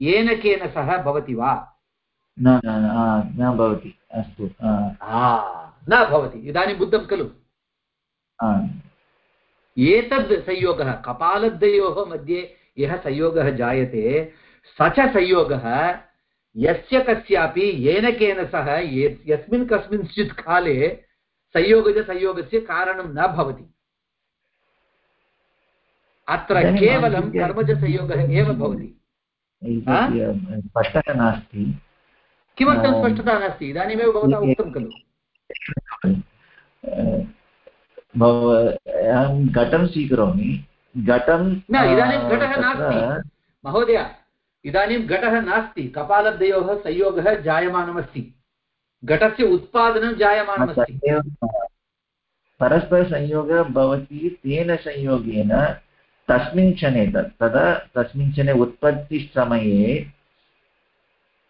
येन केन सह भवति वा? न न भवति अस्तु न भवति इदानीं बुद्धं खलु। एतद् संयोगः कपालद्वयोः मध्ये यः संयोगः जायते स च संयोगः यस्य कस्यापि येन केन सह यस्मिन् कस्मिंश्चित् काले संयोगजसंयोगस्य कारणं न भवति। अत्र केवलं कर्मजसंयोगः एव भवति। स्पष्टता नास्ति। किमर्थं स्पष्टता नास्ति? इदानीमेव भवता उक्तं खलु। अहं घटं स्वीकरोमि। घटं न इदानीं घटः नास्ति। महोदय इदानीं घटः नास्ति कपालद्वयोः संयोगः जायमानमस्ति। घटस्य उत्पादनं जायमानमस्ति। परस्परसंयोगः भवति तेन संयोगेन तस्मिन् क्षणे तदा तस्मिन् क्षणे उत्पत्तिसमये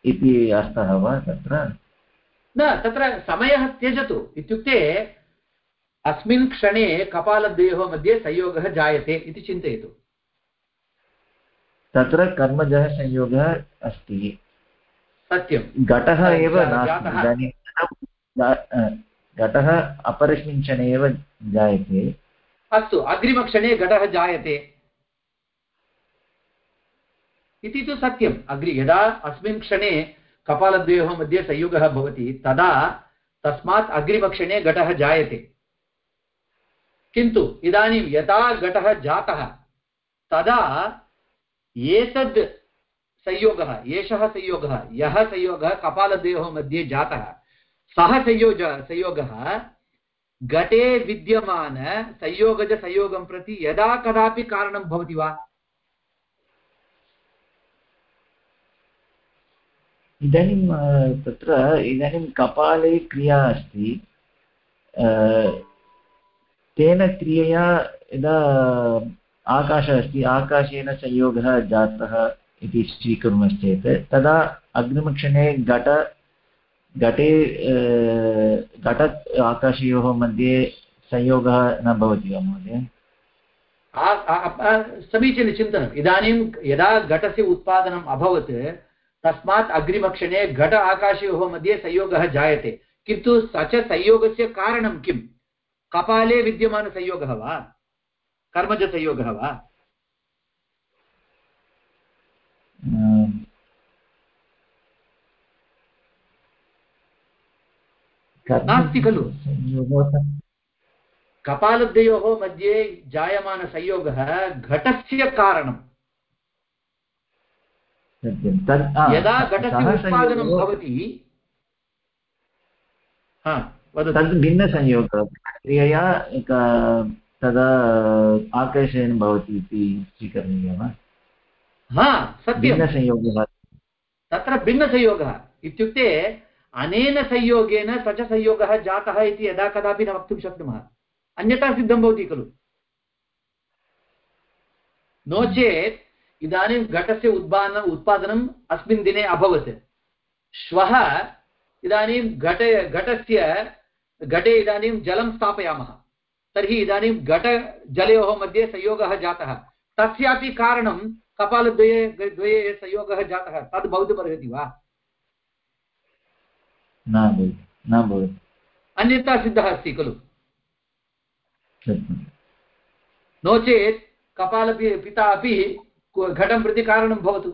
इति अर्थः वा तत्र? न तत्र समयः त्यजतु। इत्युक्ते अस्मिन् क्षणे कपालद्वयोः मध्ये संयोगः जायते इति चिन्तयतु। तत्र कर्मजः संयोगः अस्ति। सत्यं घटः एव नास्ति। इदानीं घटः अपरस्मिन् क्षणे एव जायते। अस्तु अग्रिमक्षणे घटः जायते। इति तु सत्यम्। अग्रि यदा अस्मिन् क्षणे कपालद्वयोः मध्ये संयोगः भवति तदा तस्मात् अग्रिमक्षणे घटः जायते। किन्तु इदानीं यदा घटः जातः तदा एतद् संयोगः, एषः संयोगः, यः संयोगः कपालद्वयोः मध्ये जातः, सः संयोज संयोगः घटे विद्यमान संयोगजसंयोगं प्रति यदा कदापि कारणं भवति वा? इदानीं तत्र इदानीं कपाले क्रिया अस्ति तेन क्रियया यदा आकाशः अस्ति आकाशेन संयोगः जातः इति स्वीकुर्मश्चेत्, तदा अग्रिमक्षणे घट, घटे घट आकाशयोः मध्ये संयोगः न भवति वा महोदय? समीचीनचिन्तनम् इदानीं यदा घटस्य उत्पादनम् अभवत्, तस्मात् अग्रिमक्षणे घट आकाशयोः मध्ये संयोगः जायते। किन्तु स च संयोगस्य कारणं किं कपाले विद्यमानसंयोगः वा? कर्मजसंयोगः वा? नास्ति खलु। कपालद्वयोः मध्ये जायमानसंयोगः घटस्य कारणम्। यदा घटस्य उत्पादनं भवति तद् भिन्नसंयोगः। क्रियया तदा आकर्षेण भवति इति स्वीकरणीयं वा हा सत्यं भिन्नसंयोगः। तत्र भिन्नसंयोगः। इत्युक्ते अनेन संयोगेन स च संयोगः जातः इति यदा कदापि न वक्तुं शक्नुमः। अन्यथा सिद्धं भवति खलु। नो चेत् इदानीं घटस्य उत्पादनम् उत्पादनम् अस्मिन् दिने अभवत्। श्वः इदानीं घट घटस्य घटे इदानीं जलं स्थापयामः। तर्हि इदानीं घटजलयोः मध्ये संयोगः जातः। तस्यापि कारणं कपालद्वये द्वये संयोगः जातः। तद् भवितुमर्हति वा? न भवति अन्यथा सिद्धः अस्ति खलु। नो चेत् कपालपि पिता अपि घटं प्रति कारणं भवतु।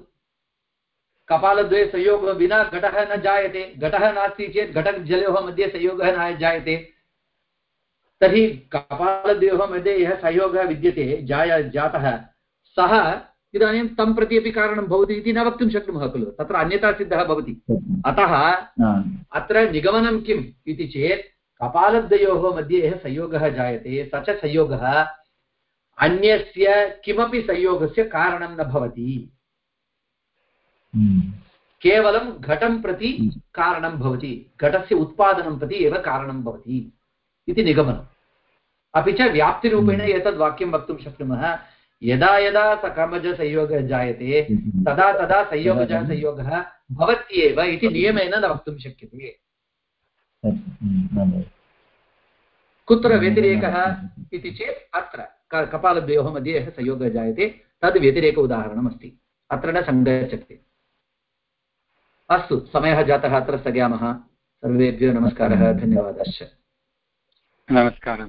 कपालद्वये संयोगः विना घटः न जायते। घटः नास्ति चेत् घटजलयोः मध्ये संयोगः न जायते। तर्हि कपालद्वयोः मध्ये यः संयोगः विद्यते जाय जातः सः इदानीं तं प्रति अपि कारणं भवति इति न वक्तुं शक्नुमः खलु तत्र अन्यथा सिद्धः भवति अतः अत्र निगमनं किम् इति चेत् कपालद्वयोः मध्ये यः संयोगः जायते स च संयोगः अन्यस्य किमपि संयोगस्य कारणं न भवति हम्म। केवलं घटं प्रति। कारणं भवति घटस्य उत्पादनं प्रति एव कारणं भवति इति निगमनम्। अपि च व्याप्तिरूपेण हम्म। एतद् वाक्यं वक्तुं शक्नुमः। यदा यदा सकमजसंयोगः जायते तदा तदा संयोगजः संयोगः भवत्येव इति नियमेन न वक्तुं शक्यते। कुत्र व्यतिरेकः इति चेत् अत्र कपालद्वयोः मध्ये यः संयोगः जायते। तद् व्यतिरेक उदाहरणमस्ति। अत्र न सङ्गच्छति। अस्तु समयः जातः। अत्र स्थगयामः। सर्वेभ्यो नमस्कारः। धन्यवादश्च। नमस्कारः।